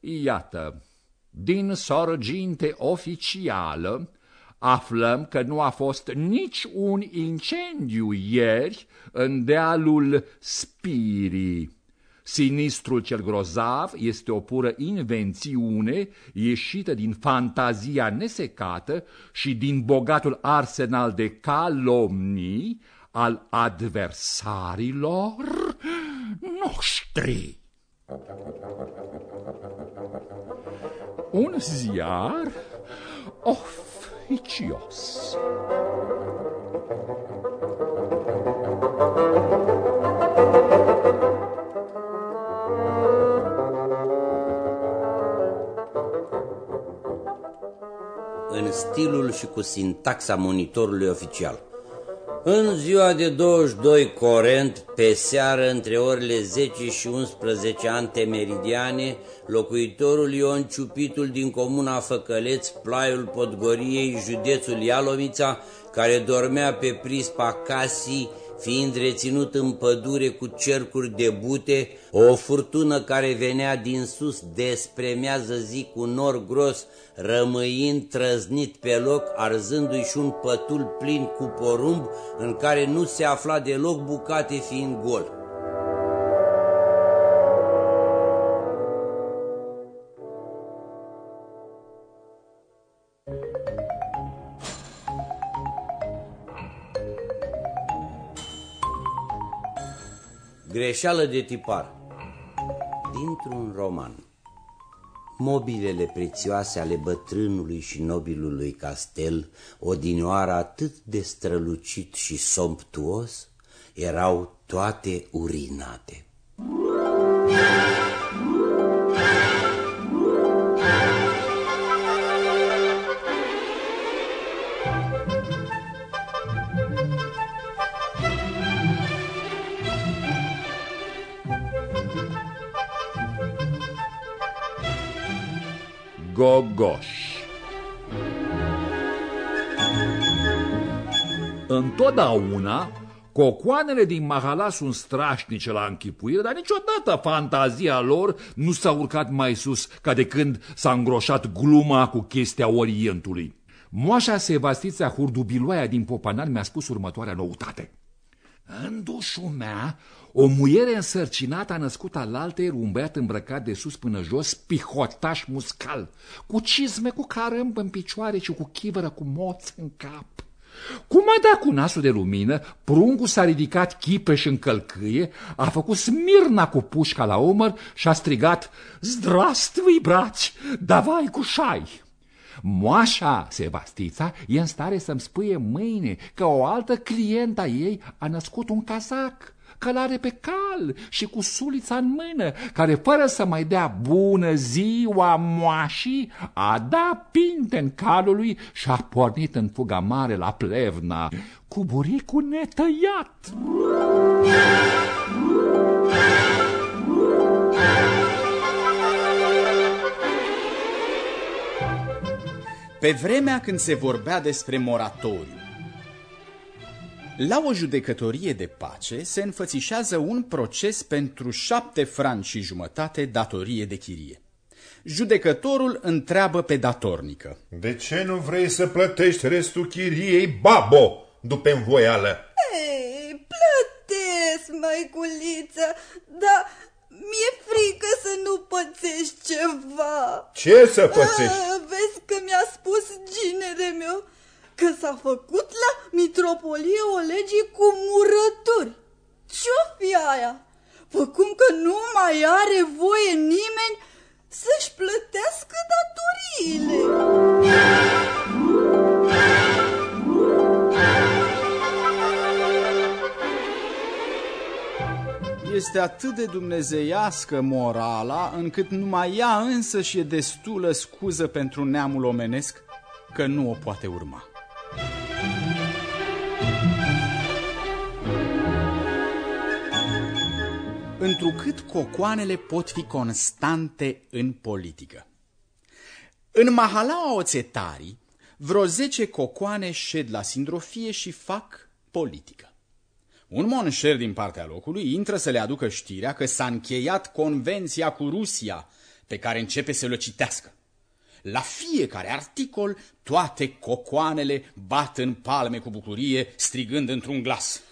iată, din sorginte oficială, aflăm că nu a fost nici un incendiu ieri în dealul Spirii. Sinistrul cel grozav este o pură invențiune ieșită din fantazia nesecată și din bogatul arsenal de calomnii al adversarilor noștri. Un ziar oficios. în stilul și cu sintaxa monitorului oficial. În ziua de 22 corent, pe seară, între orele 10 și 11 antemeridiane, locuitorul Ion Ciupitul din comuna Făcăleț, Plaiul Podgoriei, județul Ialomița, care dormea pe prispa casii, fiind reținut în pădure cu cercuri de bute, o furtună care venea din sus despremează zi cu nor gros, rămâind trăznit pe loc, arzându-i și un pătul plin cu porumb, în care nu se afla deloc bucate fiind gol. Greșeală de tipar. Dintr-un roman. Mobilele prețioase ale bătrânului și nobilului castel, odinioară atât de strălucit și somptuos, erau toate urinate. Gogoș Întotdeauna Cocoanele din Mahala sunt strașnice la închipuire, dar niciodată fantazia lor nu s-a urcat mai sus ca de când s-a îngroșat gluma cu chestia Orientului. Moașa Sevastița Hurdubiloaia din Popanan mi-a spus următoarea noutate. În dușul mea, o muiere însărcinată a născut alaltăieri un băiat îmbrăcat de sus până jos, pihotaș muscal, cu cizme, cu carâmb în picioare și cu chivără cu moț în cap. Cum a dat cu nasul de lumină, pruncul s-a ridicat chipeș în călcâie, a făcut smirna cu pușca la umăr și a strigat, Zdrastui, braci, davai cu șai! Moașa, Sebastița, e în stare să-mi spuie mâine că o altă clienta ei a născut un cazac călare pe cal și cu sulița în mână, care fără să mai dea bună ziua moașii, a dat pinte în calului și a pornit în fuga mare la plevna, cu buricul netăiat. Pe vremea când se vorbea despre moratoriu, la o judecătorie de pace se înfățișează un proces pentru șapte franci și jumătate datorie de chirie. Judecătorul întreabă pe datornică. De ce nu vrei să plătești restul chiriei, babo, după învoială? Ei, plătesc, măiculiță, dar mi-e frică să nu pățești ceva. Ce să pățești? A, ah, vezi că mi-a spus ginele meu că s-a făcut la mitropolie o lege cu murături. Ce-o fi aia? Făcum că nu mai are voie nimeni să-și plătească datoriile. Este atât de dumnezeiască morala, încât numai ea însă și e destulă scuză pentru neamul omenesc că nu o poate urma. Întrucât cocoanele pot fi constante în politică. În Mahalaua Oțetarii, vreo zece cocoane șed la sindrofie și fac politică. Un monșer din partea locului intră să le aducă știrea că s-a încheiat convenția cu Rusia, pe care începe să le citească. La fiecare articol, toate cocoanele bat în palme cu bucurie, strigând într-un glas –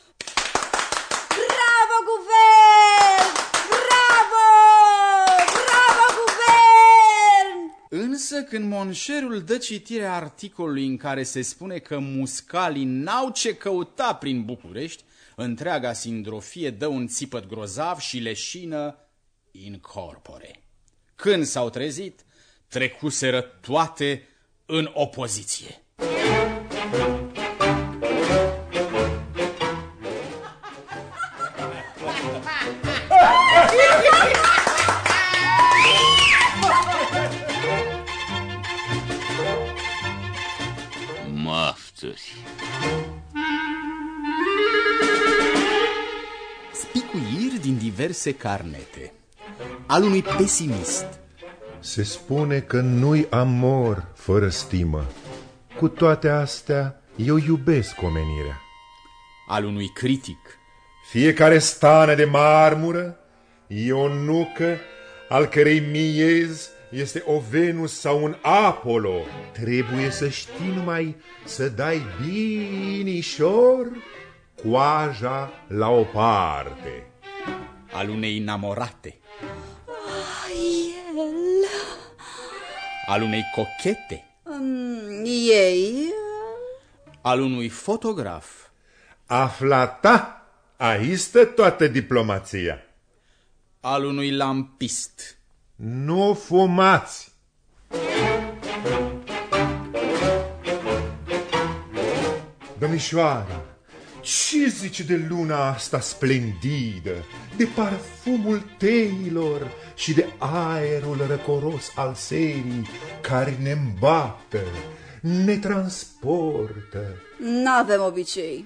Însă când monșerul dă citirea articolului în care se spune că muscalii n-au ce căuta prin București, întreaga sindrofie dă un țipăt grozav și leșină in corpore. Când s-au trezit, trecuseră toate în opoziție. Mofturi. Spicuiri din diverse carnete. Al unui pesimist. Se spune că nu-i amor fără stimă. Cu toate astea, eu iubesc omenirea. Al unui critic. Fiecare stană de marmură e o nucă al cărei miez este o Venus sau un Apollo. Trebuie să știi numai să dai binișor coaja la o parte. Al unei inamorate. Ah, el. Al unei cochete. Um, ei. Al unui fotograf. Aflata Aici stă toată diplomația. Al unui lampist. Nu fumați! Domnișoara, ce zice de luna asta splendidă, de parfumul teilor și de aerul răcoros al serii care ne îmbată, ne transportă? N-avem obicei.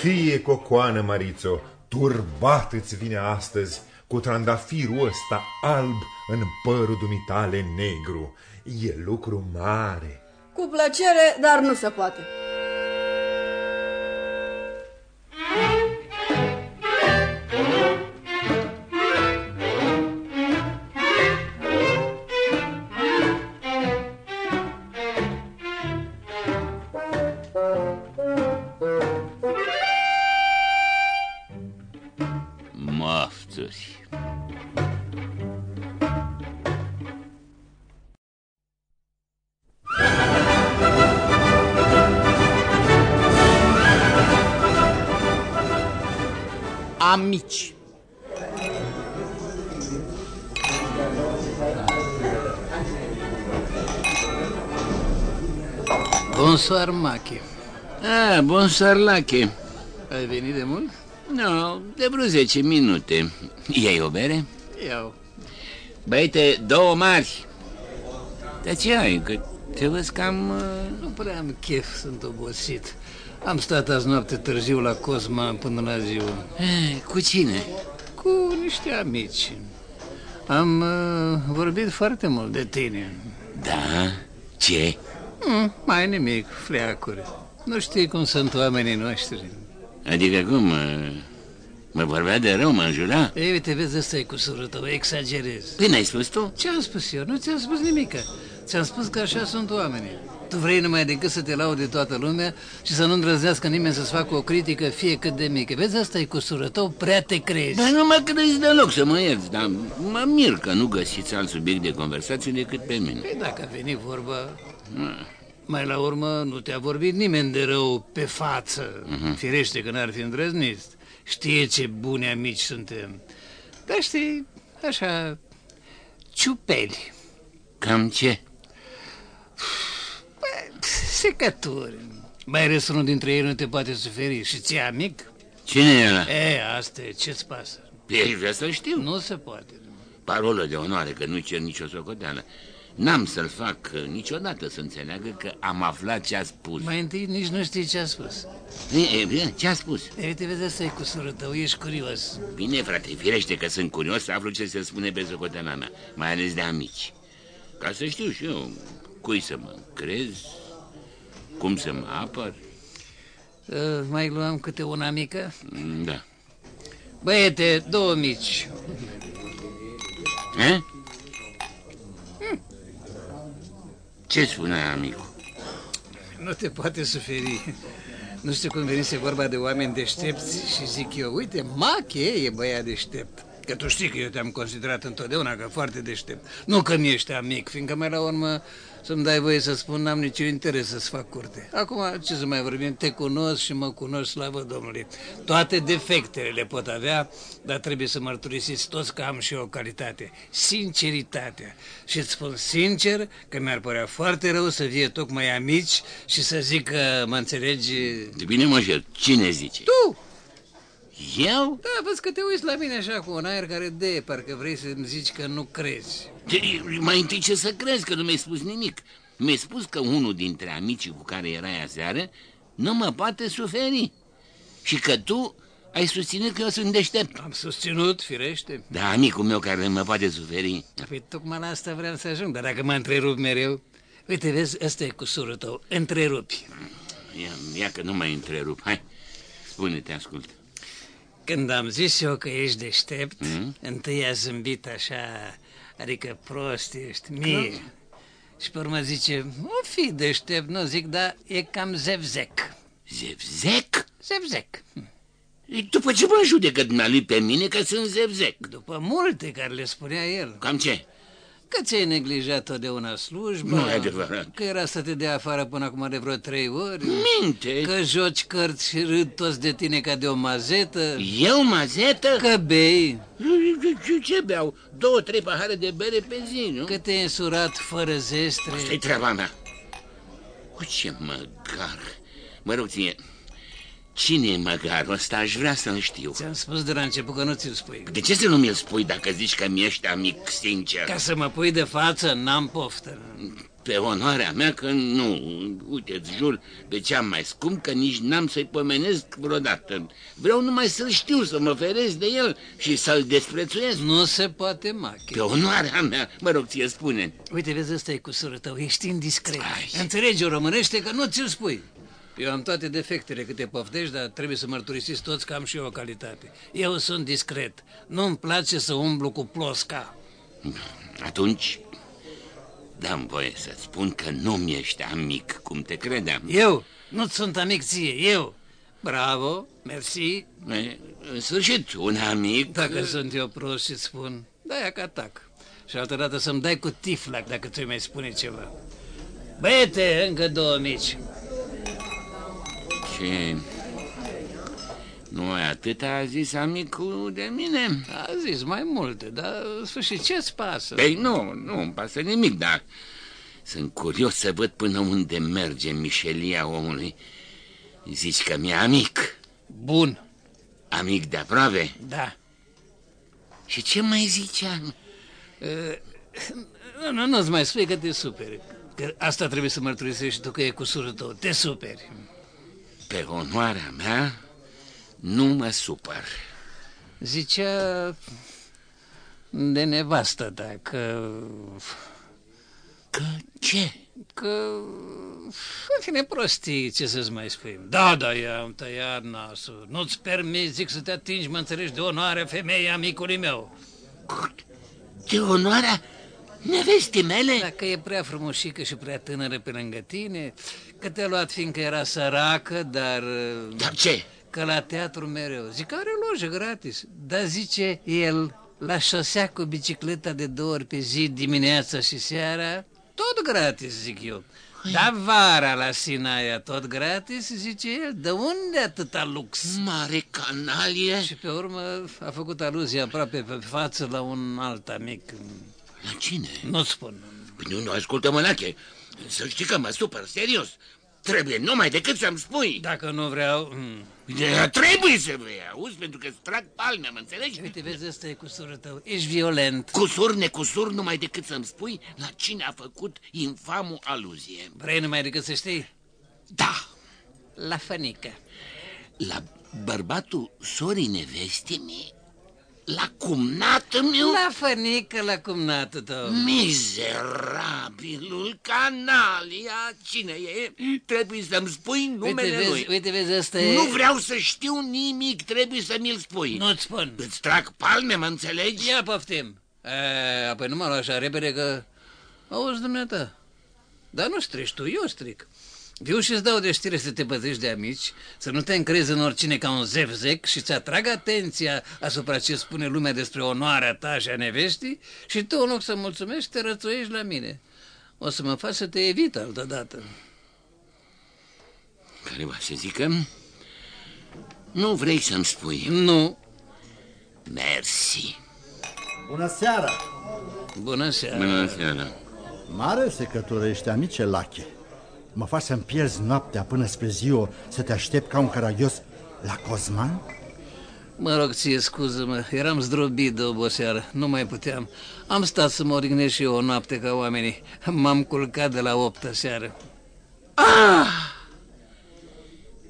Fie cocoană, Marițo, turbat îți vine astăzi cu trandafirul ăsta alb în părul dumitale negru. E lucru mare. Cu plăcere, dar nu se poate. Ah, bonsoir, Lache. Ai venit de mult? No, de vreo 10 minute. Iei o bere? Iau. Băiete, două mari. Dar ce ai? Că te văd cam... uh, Nu prea am chef, sunt obosit. Am stat azi noapte târziu la Cosma până la ziua. Eh, Cu cine? Cu niște amici. Am uh, vorbit foarte mult de tine. Da? Ce? Mm, mai nimic, fleacuri. Nu știi cum sunt oamenii noștri. Adică cum? uh, Mă vorbea de rău, mă înjura? Ei, uite, vezi, ăsta e cu surul tău, exagerezi. Păi n-ai spus tu? Ce am spus eu? Nu ți-am spus nimică. Ți-am spus că așa sunt oamenii. Tu vrei numai decât să te laude toată lumea și să nu îndrăznească nimeni să-ți facă o critică fie cât de mică. Vezi, asta e cu sură tău, prea te crezi. Dar nu mă crezi deloc să mă ierți, dar mă mir că nu găsiți alt subiect de conversație decât pe mine. Păi dacă a venit vorba, mai la urmă nu te-a vorbit nimeni de rău pe față. Mhm. Firește că n-ar fi îndrăznit. Știe ce buni amici suntem. Dar știi, așa, ciupeli. Cam ce? Secături. Mai ales unul dintre ei nu te poate suferi și ți amic? Cine e ăla? E, asta e, ce-ți pasă? Ei vrea să știu. Nu se poate. Parolă de onoare că nu cer nicio socoteală. N-am să-l fac uh, niciodată să înțeleagă că am aflat ce a spus. Mai întâi nici nu știi ce a spus. E, e, bine, ce a spus? E, uite, vezi, asta e cu sură tău, ești curios. Bine, frate, firește că sunt curios să aflu ce se spune pe socoteala mea, mai ales de amici. Ca să știu și eu cui să mă crez, cum să mă apăr. Uh, mai luăm câte una mică? Mm, Da. Băiete, două mici. E? Ce spunea amicul? Nu te poate suferi. Nu știu cum venise vorba de oameni deștepți și zic eu, uite, Mache e băiat deștept. Că tu știi că eu te-am considerat întotdeauna ca foarte deștept. Nu că mi ești amic, fiindcă mai la urmă să-mi dai voie să spun, n-am niciun interes să-ți fac curte. Acum, ce să mai vorbim, te cunosc și mă cunosc, slavă Domnului. Toate defectele le pot avea, dar trebuie să mărturisiți toți că am și eu o calitate, sinceritatea. Și îți spun sincer că mi-ar părea foarte rău să fie tocmai amici și să zic că mă înțelegi... De bine mă jur, cine zice? Tu! Eu? Da, văd că te uiți la mine așa cu un aer care de, parcă vrei să-mi zici că nu crezi. Ce, mai întâi ce să crezi că nu mi-ai spus nimic? Mi-ai spus că unul dintre amicii cu care erai aseară nu mă poate suferi. Și că tu ai susținut că eu sunt deștept. Am susținut, firește. Da, amicul meu care mă poate suferi. Păi tocmai la asta vreau să ajung, dar dacă mă întrerup mereu... Uite, vezi, ăsta e cu surul tău, întrerupi. Ia, ia că nu mai întrerup. Hai, spune-te, ascult. Când am zis eu că ești deștept, Mm? întâi a zâmbit așa, adică prost ești, mie. Și pe urmă zice, o fi deștept, nu zic, dar e cam zevzec. Zevzec? Zevzec. După ce mă judecă dumnealui pe mine că sunt zevzec? După multe care le spunea el. Cam ce? Că ți-ai neglijat totdeauna slujba. Nu e adevărat. Că era să te dea afară până acum de vreo trei ori. Minte. Că joci cărți și râd toți de tine ca de o mazetă. Eu mazetă? Că bei. Ce, ce beau? Două, trei pahare de bere pe zi, nu? Că te-ai însurat fără zestre. Asta-i treaba mea. Cu ce măgar? Mă rog ție, cine e măgarul ăsta? Aș vrea să-l știu. Ți-am spus de la început că nu ți-l spui. De ce să nu mi-l spui dacă zici că mi-ești amic sincer? Ca să mă pui de față, n-am poftă. Pe onoarea mea că nu. Uite, îți jur pe ce am mai scump că nici n-am să-i pomenesc vreodată. Vreau numai să-l știu, să mă feresc de el și să-l desprețuiesc. Nu se poate, Mache. Pe onoarea mea, mă rog, ție spune. Uite, vezi, ăsta e cu sură tău, ești indiscret. Ai. Înțelegi o românește că nu ți-l spui. Eu am toate defectele câte poftești, dar trebuie să mărturisiți toți că am și eu o calitate. Eu sunt discret. Nu-mi place să umblu cu plosca. Atunci, dăm voie să spun că nu mi-ești amic, cum te credeam. Eu? Nu-ți sunt amic ție, eu. Bravo, mersi. E, în sfârșit, un amic... Dacă sunt eu prost și spun, da ca tac. Și altă dată să-mi dai cu tiflac dacă ți mai spune ceva. Băiete, încă două mici. Ce... Nu ai atât a zis amicul de mine? A zis mai multe, dar în sfârșit ce-ți pasă? Păi nu, nu îmi pasă nimic, dar sunt curios să văd până unde merge mișelia omului. Zici că mi-e amic. Bun. Amic de aproape? Da. Și ce mai ziceam? Uh, nu, nu-ți mai spui că te superi. Că asta trebuie să mărturisești tu că e cu surul tău. Te superi. Pe onoarea mea, nu mă supăr. Zicea de nevastă ta că... Că ce? Că... În fine, prostii, ce să-ți mai spui. Da, da, i-am tăiat nasul. Nu-ți permiți, zic, să te atingi, mă înțelegi, de onoarea femeii amicului meu. De onoarea nevestii mele? Dacă e prea frumușică și prea tânără pe lângă tine, că te-a luat fiindcă era săracă, dar... Dar ce? Că la teatru mereu. Zic, are lojă gratis. Dar zice el, la șosea cu bicicleta de două ori pe zi, dimineața și seara, tot gratis, zic eu. Dar vara la Sinaia tot gratis, zice el, de unde atâta lux? Mare canalie! Și pe urmă a făcut aluzie aproape pe față la un alt amic. La cine? Nu spun. Păi nu, nu, ascultă mănache, să știi că mă supăr, serios. Trebuie numai decât să-mi spui. Dacă nu vreau... De, trebuie să vrei, auzi, pentru că-ți trag palme, mă înțelegi? Uite, vezi, ăsta e cusurul tău. Ești violent. Cusur, necusur, numai decât să-mi spui la cine a făcut infamul aluzie. Vrei numai decât să știi? Da. La fănică. La bărbatul sorii nevestii mie? La cumnatul meu? La fănică, la cumnatul tău. Mizerabilul canalia, cine e? Trebuie să-mi spui numele uite, vezi, lui. Uite, vezi, asta Nu e... vreau să știu nimic, trebuie să mi-l spui. Nu-ți spun. Îți trag palme, mă înțelegi? Ia poftim. E, apoi nu mă lua așa repede că... Auzi, dumneata, dar nu strici tu, eu stric. Viu și-ți dau de știre să te băzești de amici, să nu te încrezi în oricine ca un zevzec și să atrag atenția asupra ce spune lumea despre onoarea ta și a nevestii și tu, în loc să mulțumești, te rățuiești la mine. O să mă faci să te evit altă dată. Care va să zică? Nu vrei să-mi spui. Nu. Mersi. Bună seara! Bună seara. Bună seara. Mare secătură ești, amice Lache. Mă faci să-mi pierzi noaptea până spre ziua să te aștept ca un caragios la Cosman? Mă rog, ție scuză-mă, eram zdrobit de oboseară, nu mai puteam. Am stat să mă odihnesc și eu o noapte ca oamenii. M-am culcat de la optă seară. Ah!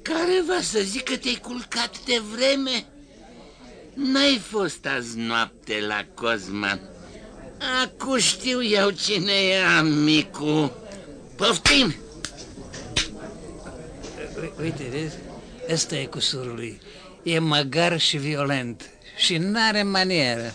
Care va să zic că te-ai culcat de vreme? N-ai fost azi noapte la Cosman. Acum știu eu cine e amicul. Poftim! Uite, vezi? Ăsta e cu surul lui. E măgar și violent și n-are manieră.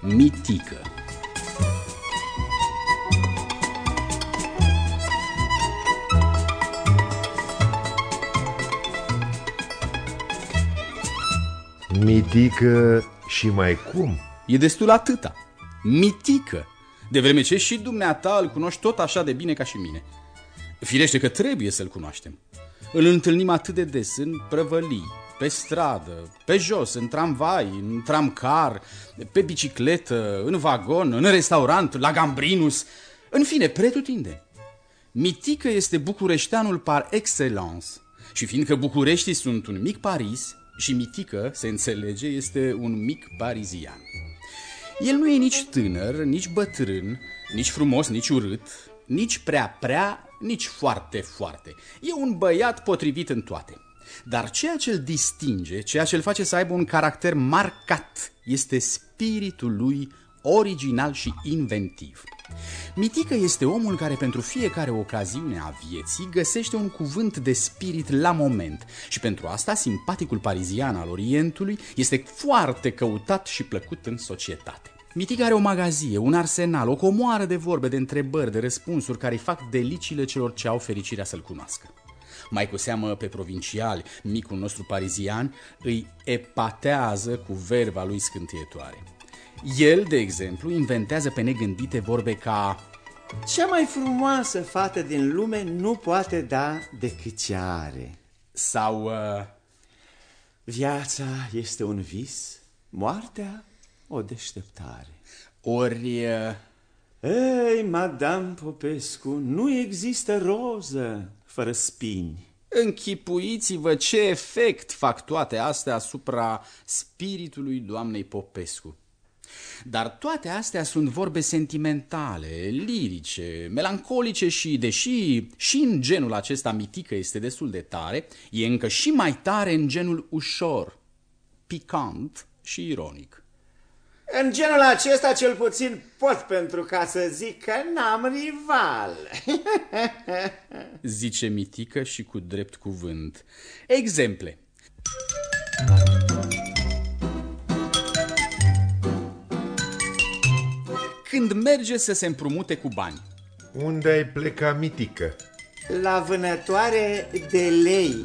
Mitică Mitică și mai cum? E destul atâta. Mitică. De vreme ce și dumneata îl cunoști tot așa de bine ca și mine. Firește că trebuie să-l cunoaștem. Îl întâlnim atât de des în prăvălii, pe stradă, pe jos, în tramvai, în tramcar, pe bicicletă, în vagon, în restaurant, la Gambrinus, în fine, pretutinde. Mitică este bucureșteanul par excellence și fiindcă Bucureștii sunt un mic Paris și Mitică, se înțelege, este un mic parizian. El nu e nici tânăr, nici bătrân, nici frumos, nici urât, nici prea prea, nici foarte foarte. E un băiat potrivit în toate. Dar ceea ce îl distinge, ceea ce îl face să aibă un caracter marcat, este spiritul lui original și inventiv. Mitică este omul care pentru fiecare ocaziune a vieții găsește un cuvânt de spirit la moment și pentru asta simpaticul parizian al Orientului este foarte căutat și plăcut în societate. Mitică are o magazie, un arsenal, o comoară de vorbe, de întrebări, de răspunsuri care îi fac deliciile celor ce au fericirea să-l cunoască. Mai cu seamă pe provinciali, micul nostru parizian îi epatează cu verba lui scântietoare. El, de exemplu, inventează pe negândite vorbe ca Cea mai frumoasă fată din lume nu poate da decât ce are. Sau... Uh... Viața este un vis, moartea o deșteptare. Ori... Uh... Ei, Madame Popescu, nu există roză fără spini. Închipuiți-vă ce efect fac toate astea asupra spiritului doamnei Popescu. Dar toate astea sunt vorbe sentimentale, lirice, melancolice și, deși și în genul acesta mitică este destul de tare, e încă și mai tare în genul ușor, picant și ironic. În genul acesta cel puțin pot pentru ca să zic că n-am rival. Zice mitică și cu drept cuvânt. Exemple. Când merge să se împrumute cu bani. Unde ai plecat, mitică? La vânătoare de lei.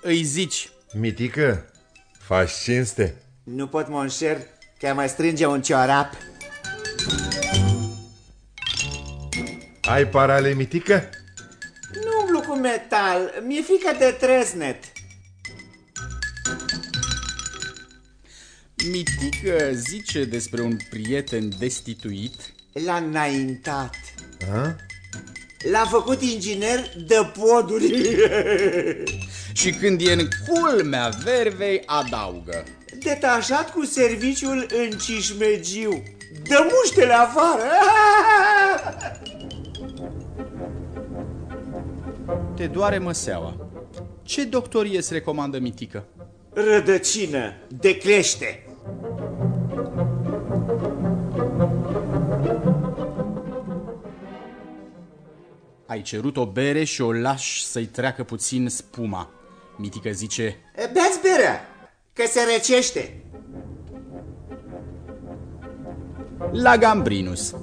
Îi zici. Mitică, faci cinste? Nu pot, monșer, că mai strânge un ciorap. Ai parale, mitică? Nu umblu cu metal, mi-e frică de treznet. Mitică zice despre un prieten destituit. L-a înaintat. A? L-a făcut inginer de poduri. Și când e în culmea vervei adaugă. Detașat cu serviciul în Cismegiu. Dă muștele afară. Te doare măseaua. Ce doctorie îți recomandă Mitică? Rădăcină, de crește Ai cerut o bere și o lași să-i treacă puțin spuma. Mitică zice... Beați berea, că se răcește. La Gambrinus.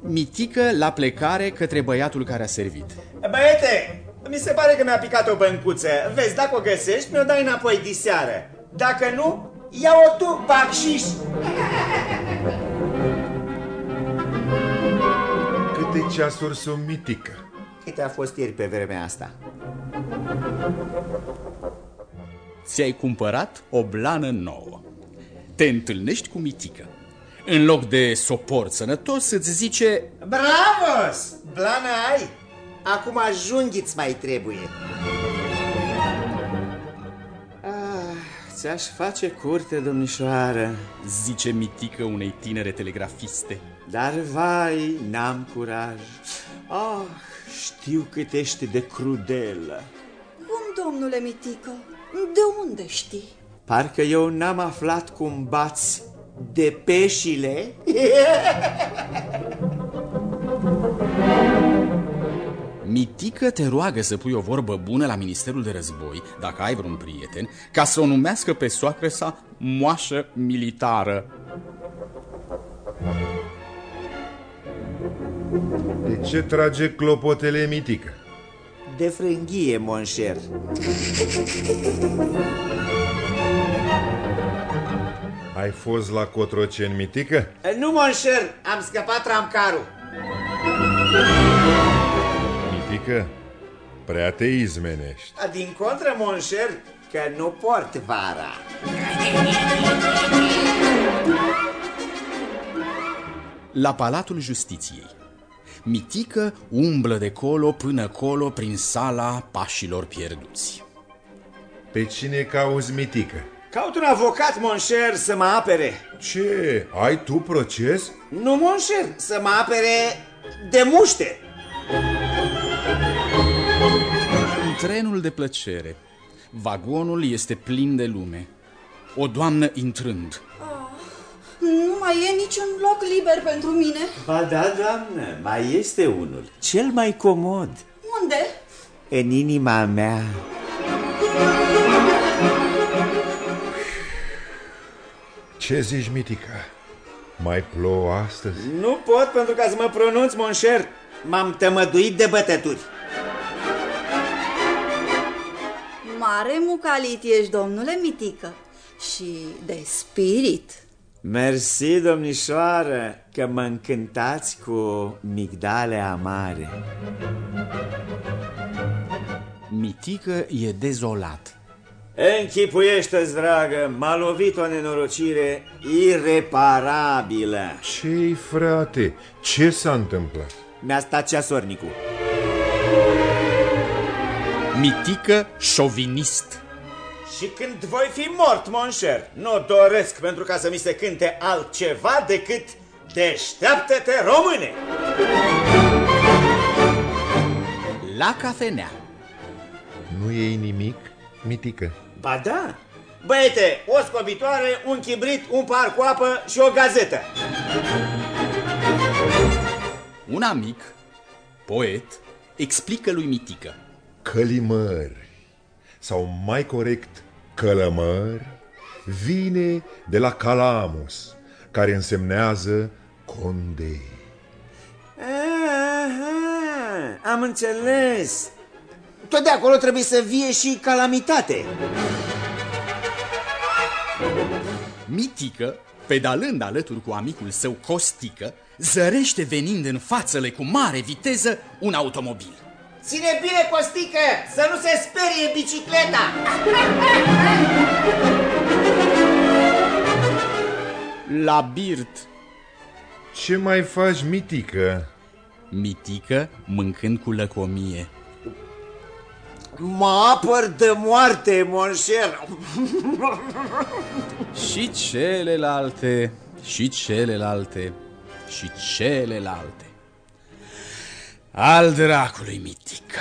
Mitică la plecare către băiatul care a servit. Băiete, mi se pare că mi-a picat o băncuță. Vezi, dacă o găsești, mi-o dai înapoi diseară. Dacă nu, ia-o tu, bacșiș. Câte ceasuri sunt mitică? Câte a fost ieri pe vremea asta? Ți-ai cumpărat o blană nouă. Te întâlnești cu mitică. În loc de soport sănătos, îți zice... Bravos! Blană ai! Acum junghiți mai trebuie. Ți-aș face curte, domnișoară, zice mitică unei tinere telegrafiste. Dar vai, n-am curaj. Ah, știu cât ești de crudelă. Cum, domnule Mitică? De unde știi? Parcă eu n-am aflat cum bați de peșile. Mitică te roagă să pui o vorbă bună la Ministerul de Război, dacă ai vreun prieten, ca să o numească pe soacră sa moașă militară. De ce trage clopotele mitică? de frânghie, monșer. Ai fost la Cotroceni, mitică? Nu, monșer, am scăpat tramcarul. Mitică, prea te izmenești. A, Din contră, monșer, că nu port vara. La Palatul Justiției. Mitică umblă de colo până colo prin sala pașilor pierduți. Pe cine cauzi, mitică? Caut un avocat, monșer, să mă apere. Ce? Ai tu proces? Nu, monșer, să mă apere de muște. În trenul de plăcere. Vagonul este plin de lume. O doamnă intrând. Nu mai e niciun loc liber pentru mine. Ba da, doamnă, mai este unul. Cel mai comod. Unde? În inima mea. Ce zici, mitică? Mai plouă astăzi? Nu pot pentru ca să mă pronunț, monșer. M-am tămăduit de bătături. Mare mucalit ești, domnule Mitică. Și de spirit. Mersi, domnișoară, că mă încântați cu migdale amare. Mitică e dezolat. Închipuiește-ți, dragă, m-a lovit o nenorocire ireparabilă. Ce-i, frate? Ce s-a întâmplat? Mi-a stat ceasornicul. Mitică șovinist. Și când voi fi mort, monșer, nu doresc pentru ca să mi se cânte altceva decât Deșteaptă-te, române! La cafenea. Nu e nimic, mitică? Ba da! Băiete, o scobitoare, un chibrit, un par cu apă și o gazetă. Un amic, poet, explică lui Mitică. Călimăr, sau mai corect, călămăr, vine de la calamus, care însemnează conde. Aha, am înțeles. Tot de acolo trebuie să vie și calamitate. Mitică, pedalând alături cu amicul său Costică, zărește venind în fațele cu mare viteză un automobil. Ține bine, Costică, să nu se sperie bicicleta! La birt. Ce mai faci, mitică? Mitică mâncând cu lăcomie. Mă apăr de moarte, monșer! Și celelalte, și celelalte, și celelalte. Al dracului Mitică.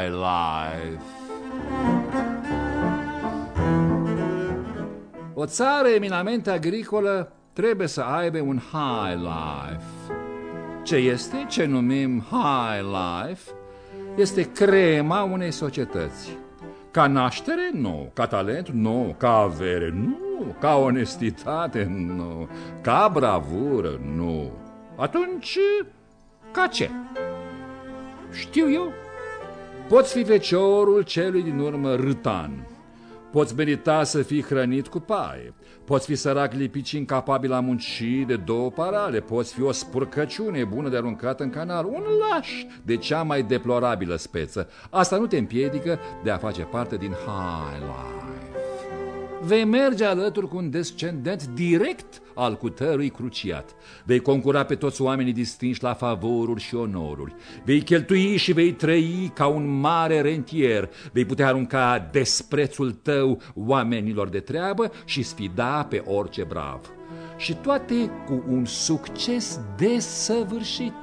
High Life. O țară eminamente agricolă trebuie să aibă un high life. Ce este, ce numim high life, este crema unei societăți. Ca naștere, nu. Ca talent, nu. Ca avere, nu. Ca onestitate, nu. Ca bravură, nu. Atunci, ca ce? Știu eu. Poți fi feciorul celui din urmă râtan. Poți merita să fii hrănit cu paie. Poți fi sărac lipit și incapabil a munci de două parale. Poți fi o spurcăciune bună de aruncat în canal. Un laș de cea mai deplorabilă speță. Asta nu te împiedică de a face parte din high life. Vei merge alături cu un descendent direct al cutărui cruciat. Vei concura pe toți oamenii distinși la favoruri și onoruri. Vei cheltui și vei trăi ca un mare rentier. Vei putea arunca desprețul tău oamenilor de treabă și sfida pe orice brav. Și toate cu un succes desăvârșit.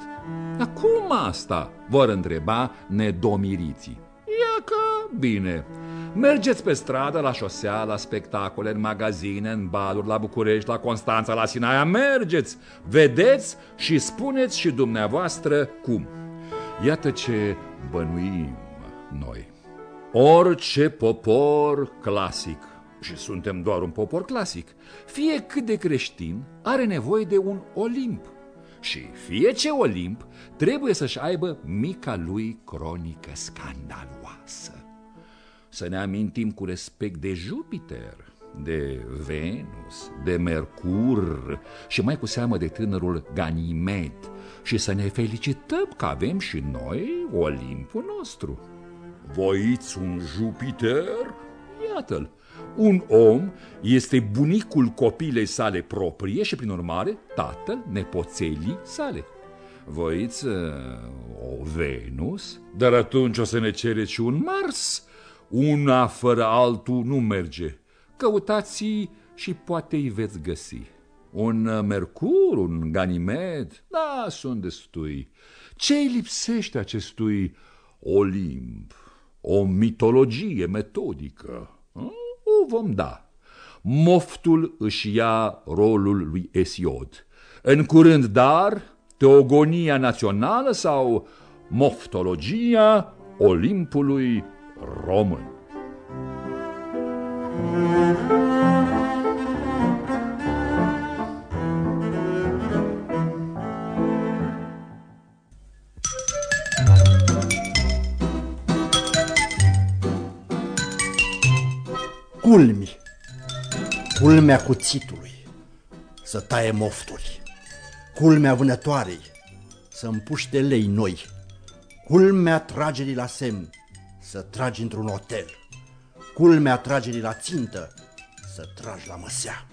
Acum asta vor întreba nedomiriții. Ia că bine. Mergeți pe stradă, la șosea, la spectacole, în magazine, în baluri, la București, la Constanța, la Sinaia. Mergeți, vedeți și spuneți și dumneavoastră cum. Iată ce bănuim noi. Orice popor clasic, și suntem doar un popor clasic, fie cât de creștin, are nevoie de un Olimp. Și fie ce Olimp trebuie să-și aibă mica lui cronică scandaloasă. Să ne amintim cu respect de Jupiter, de Venus, de Mercur și mai cu seamă de tânărul Ganimed și să ne felicităm că avem și noi Olimpul nostru. Voiți un Jupiter? Iată-l! Un om este bunicul copilei sale proprie și, prin urmare, tatăl nepoțelii sale. Voiți uh, o Venus? Dar atunci o să ne cereți și un Mars. Una fără altul nu merge. Căutați și poate îi veți găsi. Un uh, Mercur, un Ganimed, da, sunt destui. Ce îi lipsește acestui Olimp? O mitologie metodică. O vom da. Moftul își ia rolul lui Esiod. În curând, dar, teogonia națională sau moftologia Olimpului român. Culmi, culmea cuțitului, să taie mofturi, culmea vânătoarei, să împuște lei noi, culmea tragerii la semn, să tragi într-un hotel, culmea tragerii la țintă, să tragi la măsea,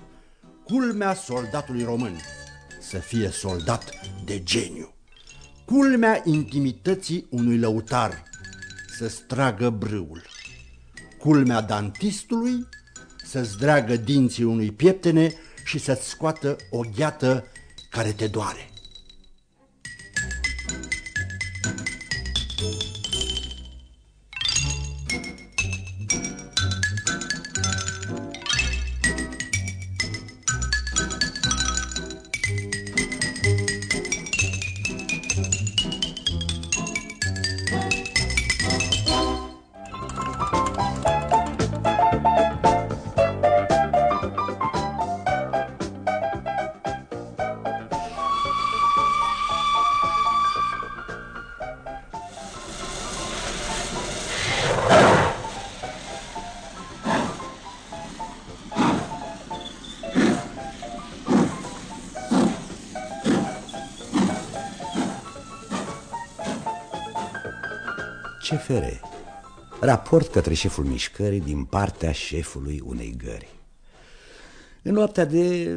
culmea soldatului român, să fie soldat de geniu, culmea intimității unui lăutar, să stragă brâul, culmea dantistului, să-ți dragă dinții unui pieptene și să-ți scoată o gheată care te doare. Raport către șeful mișcării din partea șefului unei gări În noaptea de...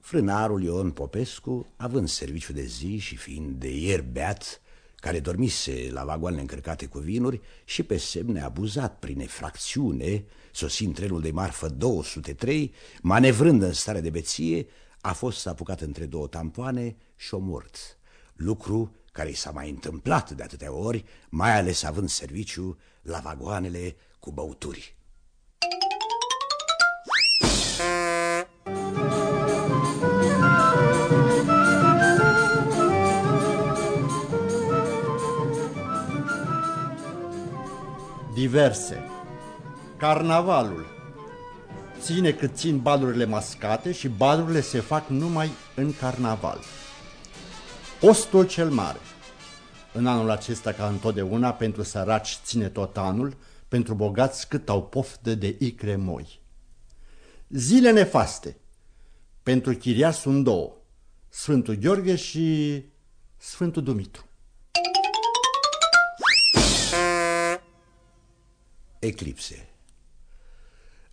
Frânarul Ion Popescu, având serviciu de zi și fiind de ieri beat, care dormise la vagoanele încărcate cu vinuri și pe semne abuzat prin efracțiune, sosind trenul de marfă 203, manevrând în stare de beție, a fost apucat între două tampoane și omort. Lucru care i s-a mai întâmplat de atâtea ori, mai ales având serviciu la vagoanele cu băuturi. Diverse Carnavalul Ține cât țin balurile mascate și balurile se fac numai în carnaval. Postul cel mare. În anul acesta, ca întotdeauna, pentru săraci ține tot anul, pentru bogați cât au poftă de icre moi. Zile nefaste. Pentru chiria sunt două, Sfântul Gheorghe și Sfântul Dumitru. Eclipse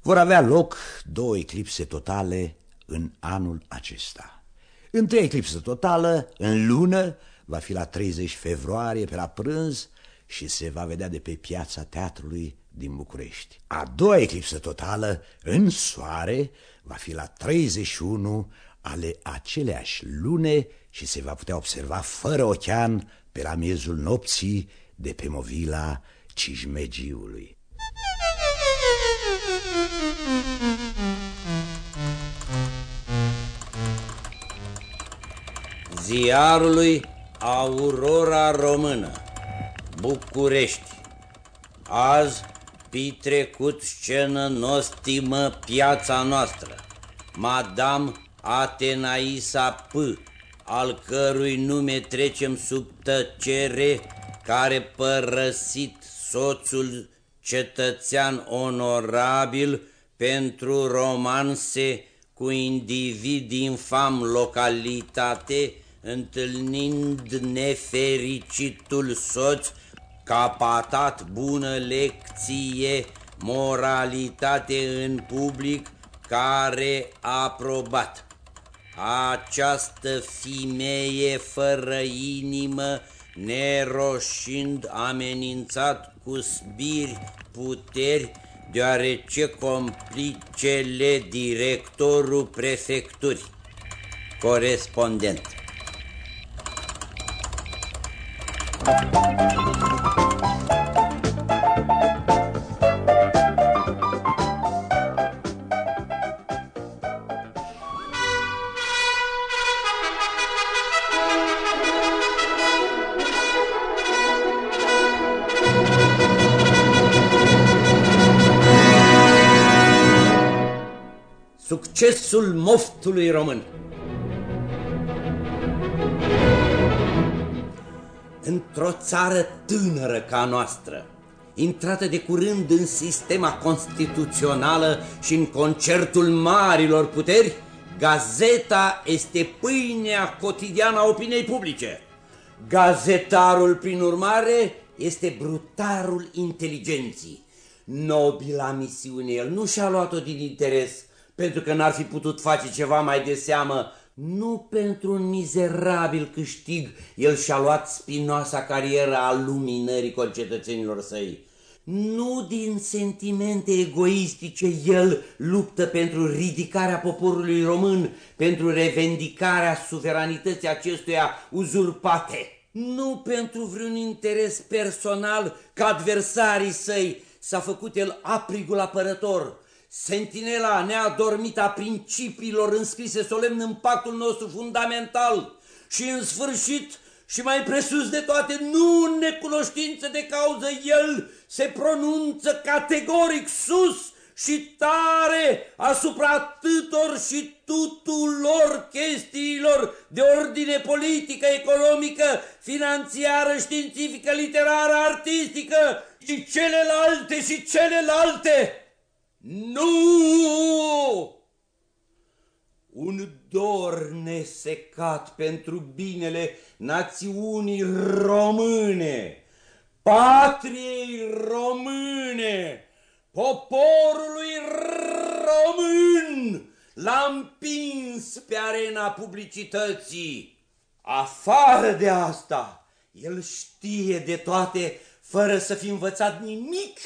Vor avea loc două eclipse totale în anul acesta. Întâia eclipsă totală, în lună, va fi la 30 februarie pe la prânz și se va vedea de pe piața teatrului din București. A doua eclipsă totală, în soare, va fi la 31 ale aceleași lune și se va putea observa fără ochean pe la miezul nopții de pe Movila cijmegiului. Ziarului Aurora Română București. Azi petrecut scenă nostimă piața noastră. Madame Atenaisa P al cărui nume trecem sub tăcere, care părăsit soțul cetățean onorabil pentru romanse cu individi infam localitate, întâlnind nefericitul soț, capatat bună lecție, moralitate în public, care a aprobat. Această femeie fără inimă, neroșind amenințat cu sbiri puteri, deoarece complicele directorul prefecturii. Corespondent. Succesul moftului român. Într-o țară tânără ca noastră, intrată de curând în sistema constituțională și în concertul marilor puteri, gazeta este pâinea cotidiană a opiniei publice. Gazetarul, prin urmare, este brutarul inteligenții. Nobila misiune, el nu și-a luat-o din interes, pentru că n-ar fi putut face ceva mai de seamă. Nu pentru un mizerabil câștig el și-a luat spinoasa carieră a luminării concetățenilor săi. Nu din sentimente egoistice el luptă pentru ridicarea poporului român, pentru revendicarea suveranității acestuia uzurpate. Nu pentru vreun interes personal ca adversarii săi s-a făcut el aprigul apărător, sentinela neadormită a principiilor înscrise solemn în pactul nostru fundamental și în sfârșit și mai presus de toate, nu în necunoștință de cauză, el se pronunță categoric sus și tare asupra atâtor și tuturor chestiilor de ordine politică, economică, financiară, științifică, literară, artistică și celelalte și celelalte. Nu! Un dor nesecat pentru binele națiunii române, patriei române, poporului român l-a împins pe arena publicității. Afară de asta, el știe de toate fără să fi învățat nimic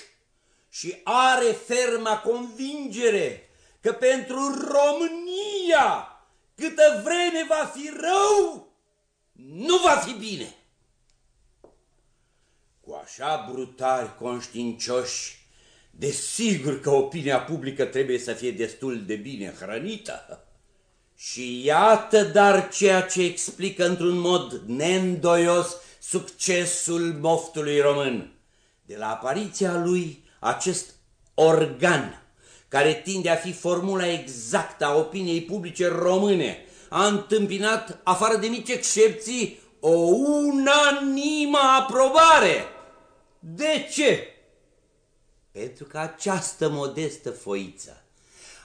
și are ferma convingere că pentru România, câtă vreme va fi rău, nu va fi bine. Cu așa brutari conștiincioși, desigur că opinia publică trebuie să fie destul de bine hrănită. Și iată dar ceea ce explică într-un mod neîndoios succesul moftului român. De la apariția lui acest organ care tinde a fi formula exactă a opiniei publice române, a întâmpinat, afară de mici excepții, o unanimă aprobare. De ce? Pentru că această modestă foiță,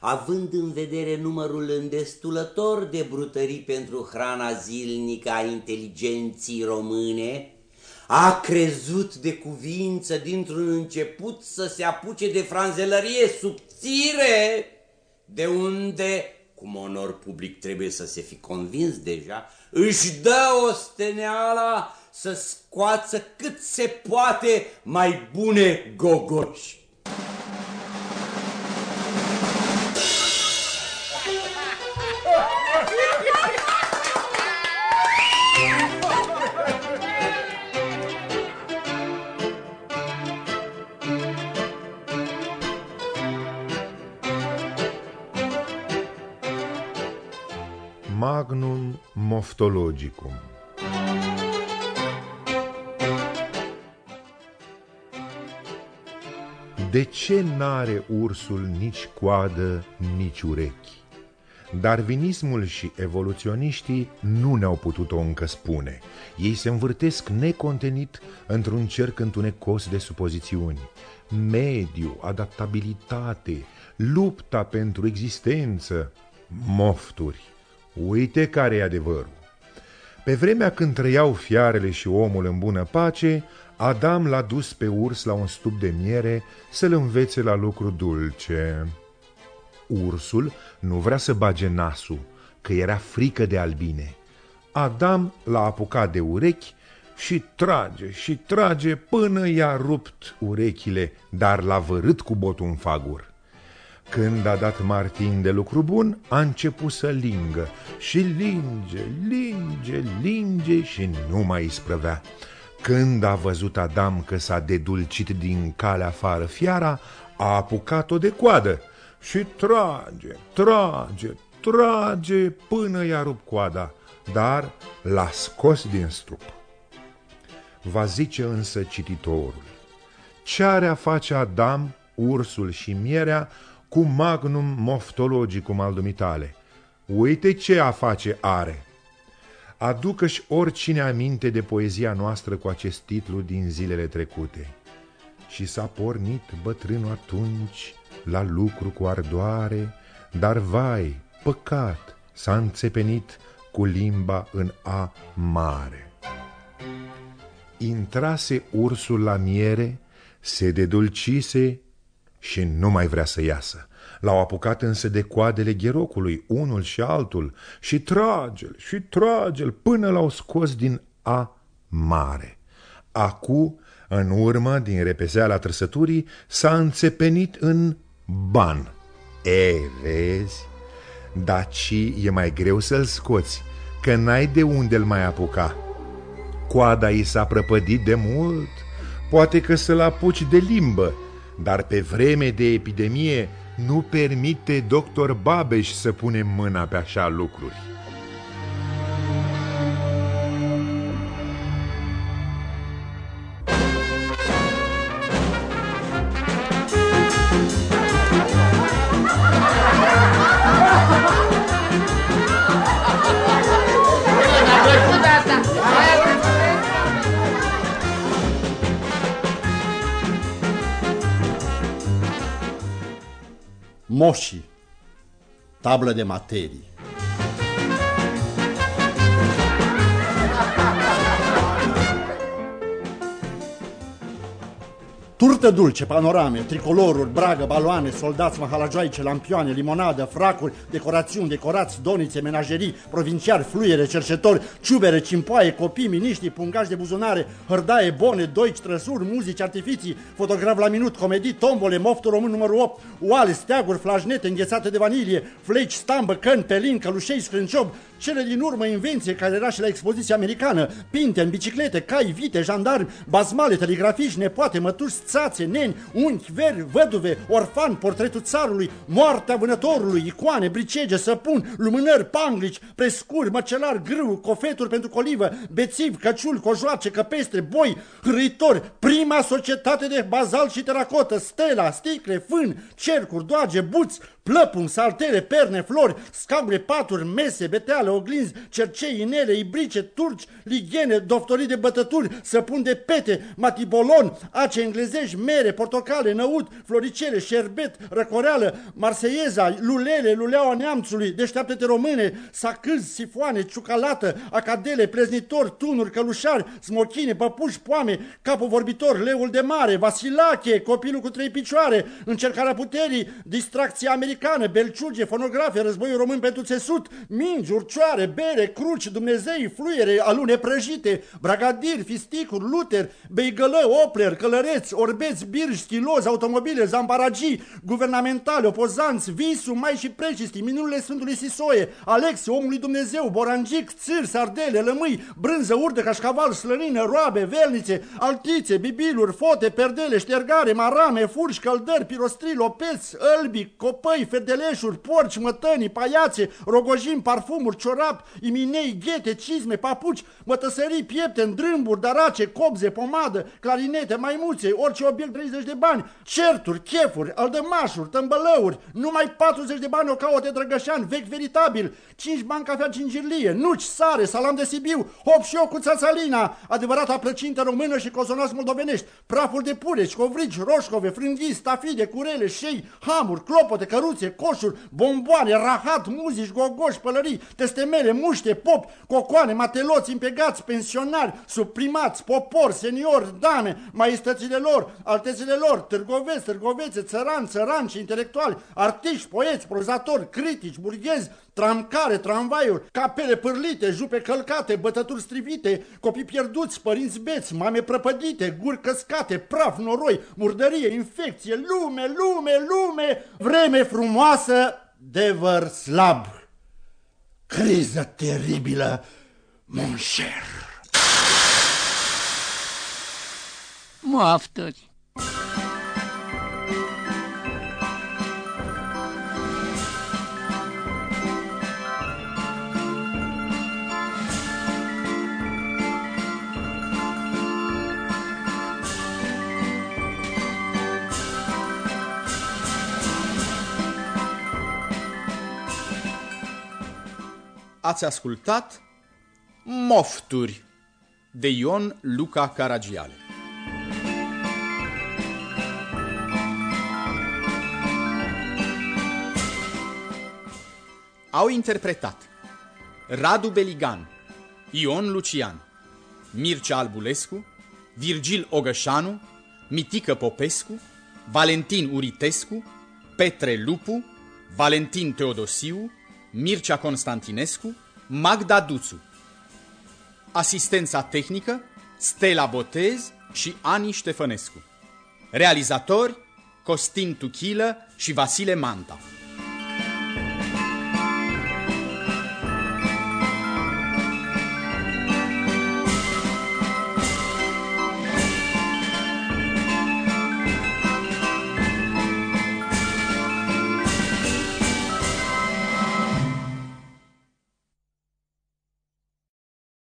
având în vedere numărul îndestulător de brutării pentru hrana zilnică a inteligenții române, a crezut de cuvință dintr-un început să se apuce de franzelărie subțire, de unde, cum onor public trebuie să se fi convins deja, își dă o steneala să scoață cât se poate mai bune gogoși. Moftologicum. De ce n-are ursul nici coadă, nici urechi? Darwinismul și evoluționiștii nu ne-au putut-o încă spune. Ei se învârtesc necontenit într-un cerc întunecos de supozițiuni. Mediu, adaptabilitate, lupta pentru existență, mofturi. Uite care e adevărul. Pe vremea când trăiau fiarele și omul în bună pace, Adam l-a dus pe urs la un stup de miere să-l învețe la lucru dulce. Ursul nu vrea să bage nasul, că era frică de albine. Adam l-a apucat de urechi și trage și trage până i-a rupt urechile, dar l-a vărât cu botul în fagur. Când a dat Martin de lucru bun, a început să lingă și linge, linge, linge și nu mai isprăvea. Când a văzut Adam că s-a dedulcit din calea afară fiara, a apucat-o de coadă și trage, trage, trage până i-a rupt coada, dar l-a scos din strup. Va zice însă cititorul, ce are a face Adam, ursul și mierea cu magnum moftologicum al dumitale? Uite ce a face are! Aducă-și oricine aminte de poezia noastră cu acest titlu din zilele trecute. Și s-a pornit bătrânul atunci la lucru cu ardoare, dar vai, păcat, s-a înțepenit cu limba în A mare. Intrase ursul la miere, se dedulcise și nu mai vrea să iasă. L-au apucat însă de coadele gherocului, unul și altul, și trage și trage până l-au scos din A mare. Acu, în urmă, din repezeala trăsăturii, s-a înțepenit în ban. E, vezi? Daci e mai greu să-l scoți, că n-ai de unde-l mai apuca. Coada i s-a prăpădit de mult, poate că să-l apuci de limbă, dar pe vreme de epidemie nu permite doctor Babeș să punem mâna pe așa lucruri. moshi, tabla de matéria. Turtă dulce, panorame, tricoloruri, bragă, baloane, soldați, mahalajoaice, lampioane, limonadă, fracuri, decorațiuni, decorați, donițe, menagerii, provinciari, fluiere, cercetori, ciubere, cimpoaie, copii, miniștri, pungași de buzunare, hărdaie, bone, doici, trăsuri, muzici, artificii, fotograf la minut, comedii, tombole, moftul român numărul 8, oale, steaguri, flajnete, înghețate de vanilie, fleci, stambă, căni, pelin, călușei, scrânciob, cele din urmă invenție care era și la expoziția americană, pinte în biciclete, cai, vite, jandarmi, bazmale, telegrafiști, nepoate, mătuși, țațe, neni, unchi, veri, văduve, orfan, portretul țarului, moartea vânătorului, icoane, bricege, săpun, lumânări, panglici, prescuri, măcelar, grâu, cofeturi pentru colivă, bețiv, căciul, cojoace, căpestre, boi, hârâitori, prima societate de bazalt și teracotă, stela, sticle, fân, cercuri, doage, buți, plăpumi, saltere, perne, flori, scaune, paturi, mese, beteale, oglinzi, cercei, inele, ibrice, turci, lighene, doftorii de bătături, săpun de pete, matibolon, ace englezești, mere, portocale, năut, floricele, șerbet, răcoreală, marseieza, lulele, luleaua neamțului, deșteaptă-te române, sacâzi, sifoane, ciucalată, acadele, preznitori, tunuri, călușari, smochine, păpuși, poame, capul vorbitor, leul de mare, Vasilache, copilul cu trei picioare, încercarea puterii, distracția americană, belciuge, fonografe, războiul român pentru țesut, mingi, urcioare, bere, cruci, Dumnezei, fluiere, alune prăjite, bragadiri, fisticuri, luter, beigălă, opler, călăreți, orbeți, birși, stilozi, automobile, zambaragii, guvernamentale, opozanți, visu, mai și precisti, minunile Sfântului Sisoie, Alexe, omului Dumnezeu, borangic, țâr, sardele, lămâi, brânză, urdă, cașcaval, slănină, roabe, velnițe, altițe, bibiluri, fote, perdele, ștergare, marame, furși, căldări, pirostri, lopeți, ălbi, copăi, ferdeleșuri, porci, mătănii, paiațe, rogojini, parfumuri, ciorapi, iminei, ghete, cizme, papuci, mătăsării, piepte, îndrâmburi, darace, cobze, pomadă, clarinete, maimuțe, orice obiect 30 de bani, certuri, chefuri, aldămașuri, tămbălăuri, numai 40 de bani o caute drăgășan, vechi veritabil, 5 bani cafea gingirlie, nuci, sare, salam de Sibiu, hop și eu cu țațalina, adevărata plăcintă română și cozonați moldovenești, praful de pureci, covrigi, roșcove, frânghii, stafide, curele, șei, hamuri, clopote, căruțe, coșuri, bomboane, rahat, muzici, gogoși, pălării, testemele, muște, pop, cocoane, mateloți, impegați, pensionari, suprimați, popor, seniori, dame, maestățile lor, altețile lor, târgoveți, târgovețe, țărani, țăranci, intelectuali, artiști, poeți, prozatori, critici, burghezi, tramcare, tramvaiuri, capele pârlite, jupe călcate, bătături strivite, copii pierduți, părinți beți, mame prăpădite, guri căscate, praf, noroi, murdărie, infecție, lume, lume, lume, vreme frumoasă, devăr slab. Criză teribilă, mon cher. Moaftări. Ați ascultat Mofturi de Ion Luca Caragiale. Au interpretat Radu Beligan, Ion Lucian, Mircea Albulescu, Virgil Ogășanu, Mitică Popescu, Valentin Uritescu, Petre Lupu, Valentin Teodosiu, Mircea Constantinescu, Magda Duțu. Asistența tehnică, Stella Botez și Ani Ștefănescu. Realizatori, Costin Tuchilă și Vasile Manta.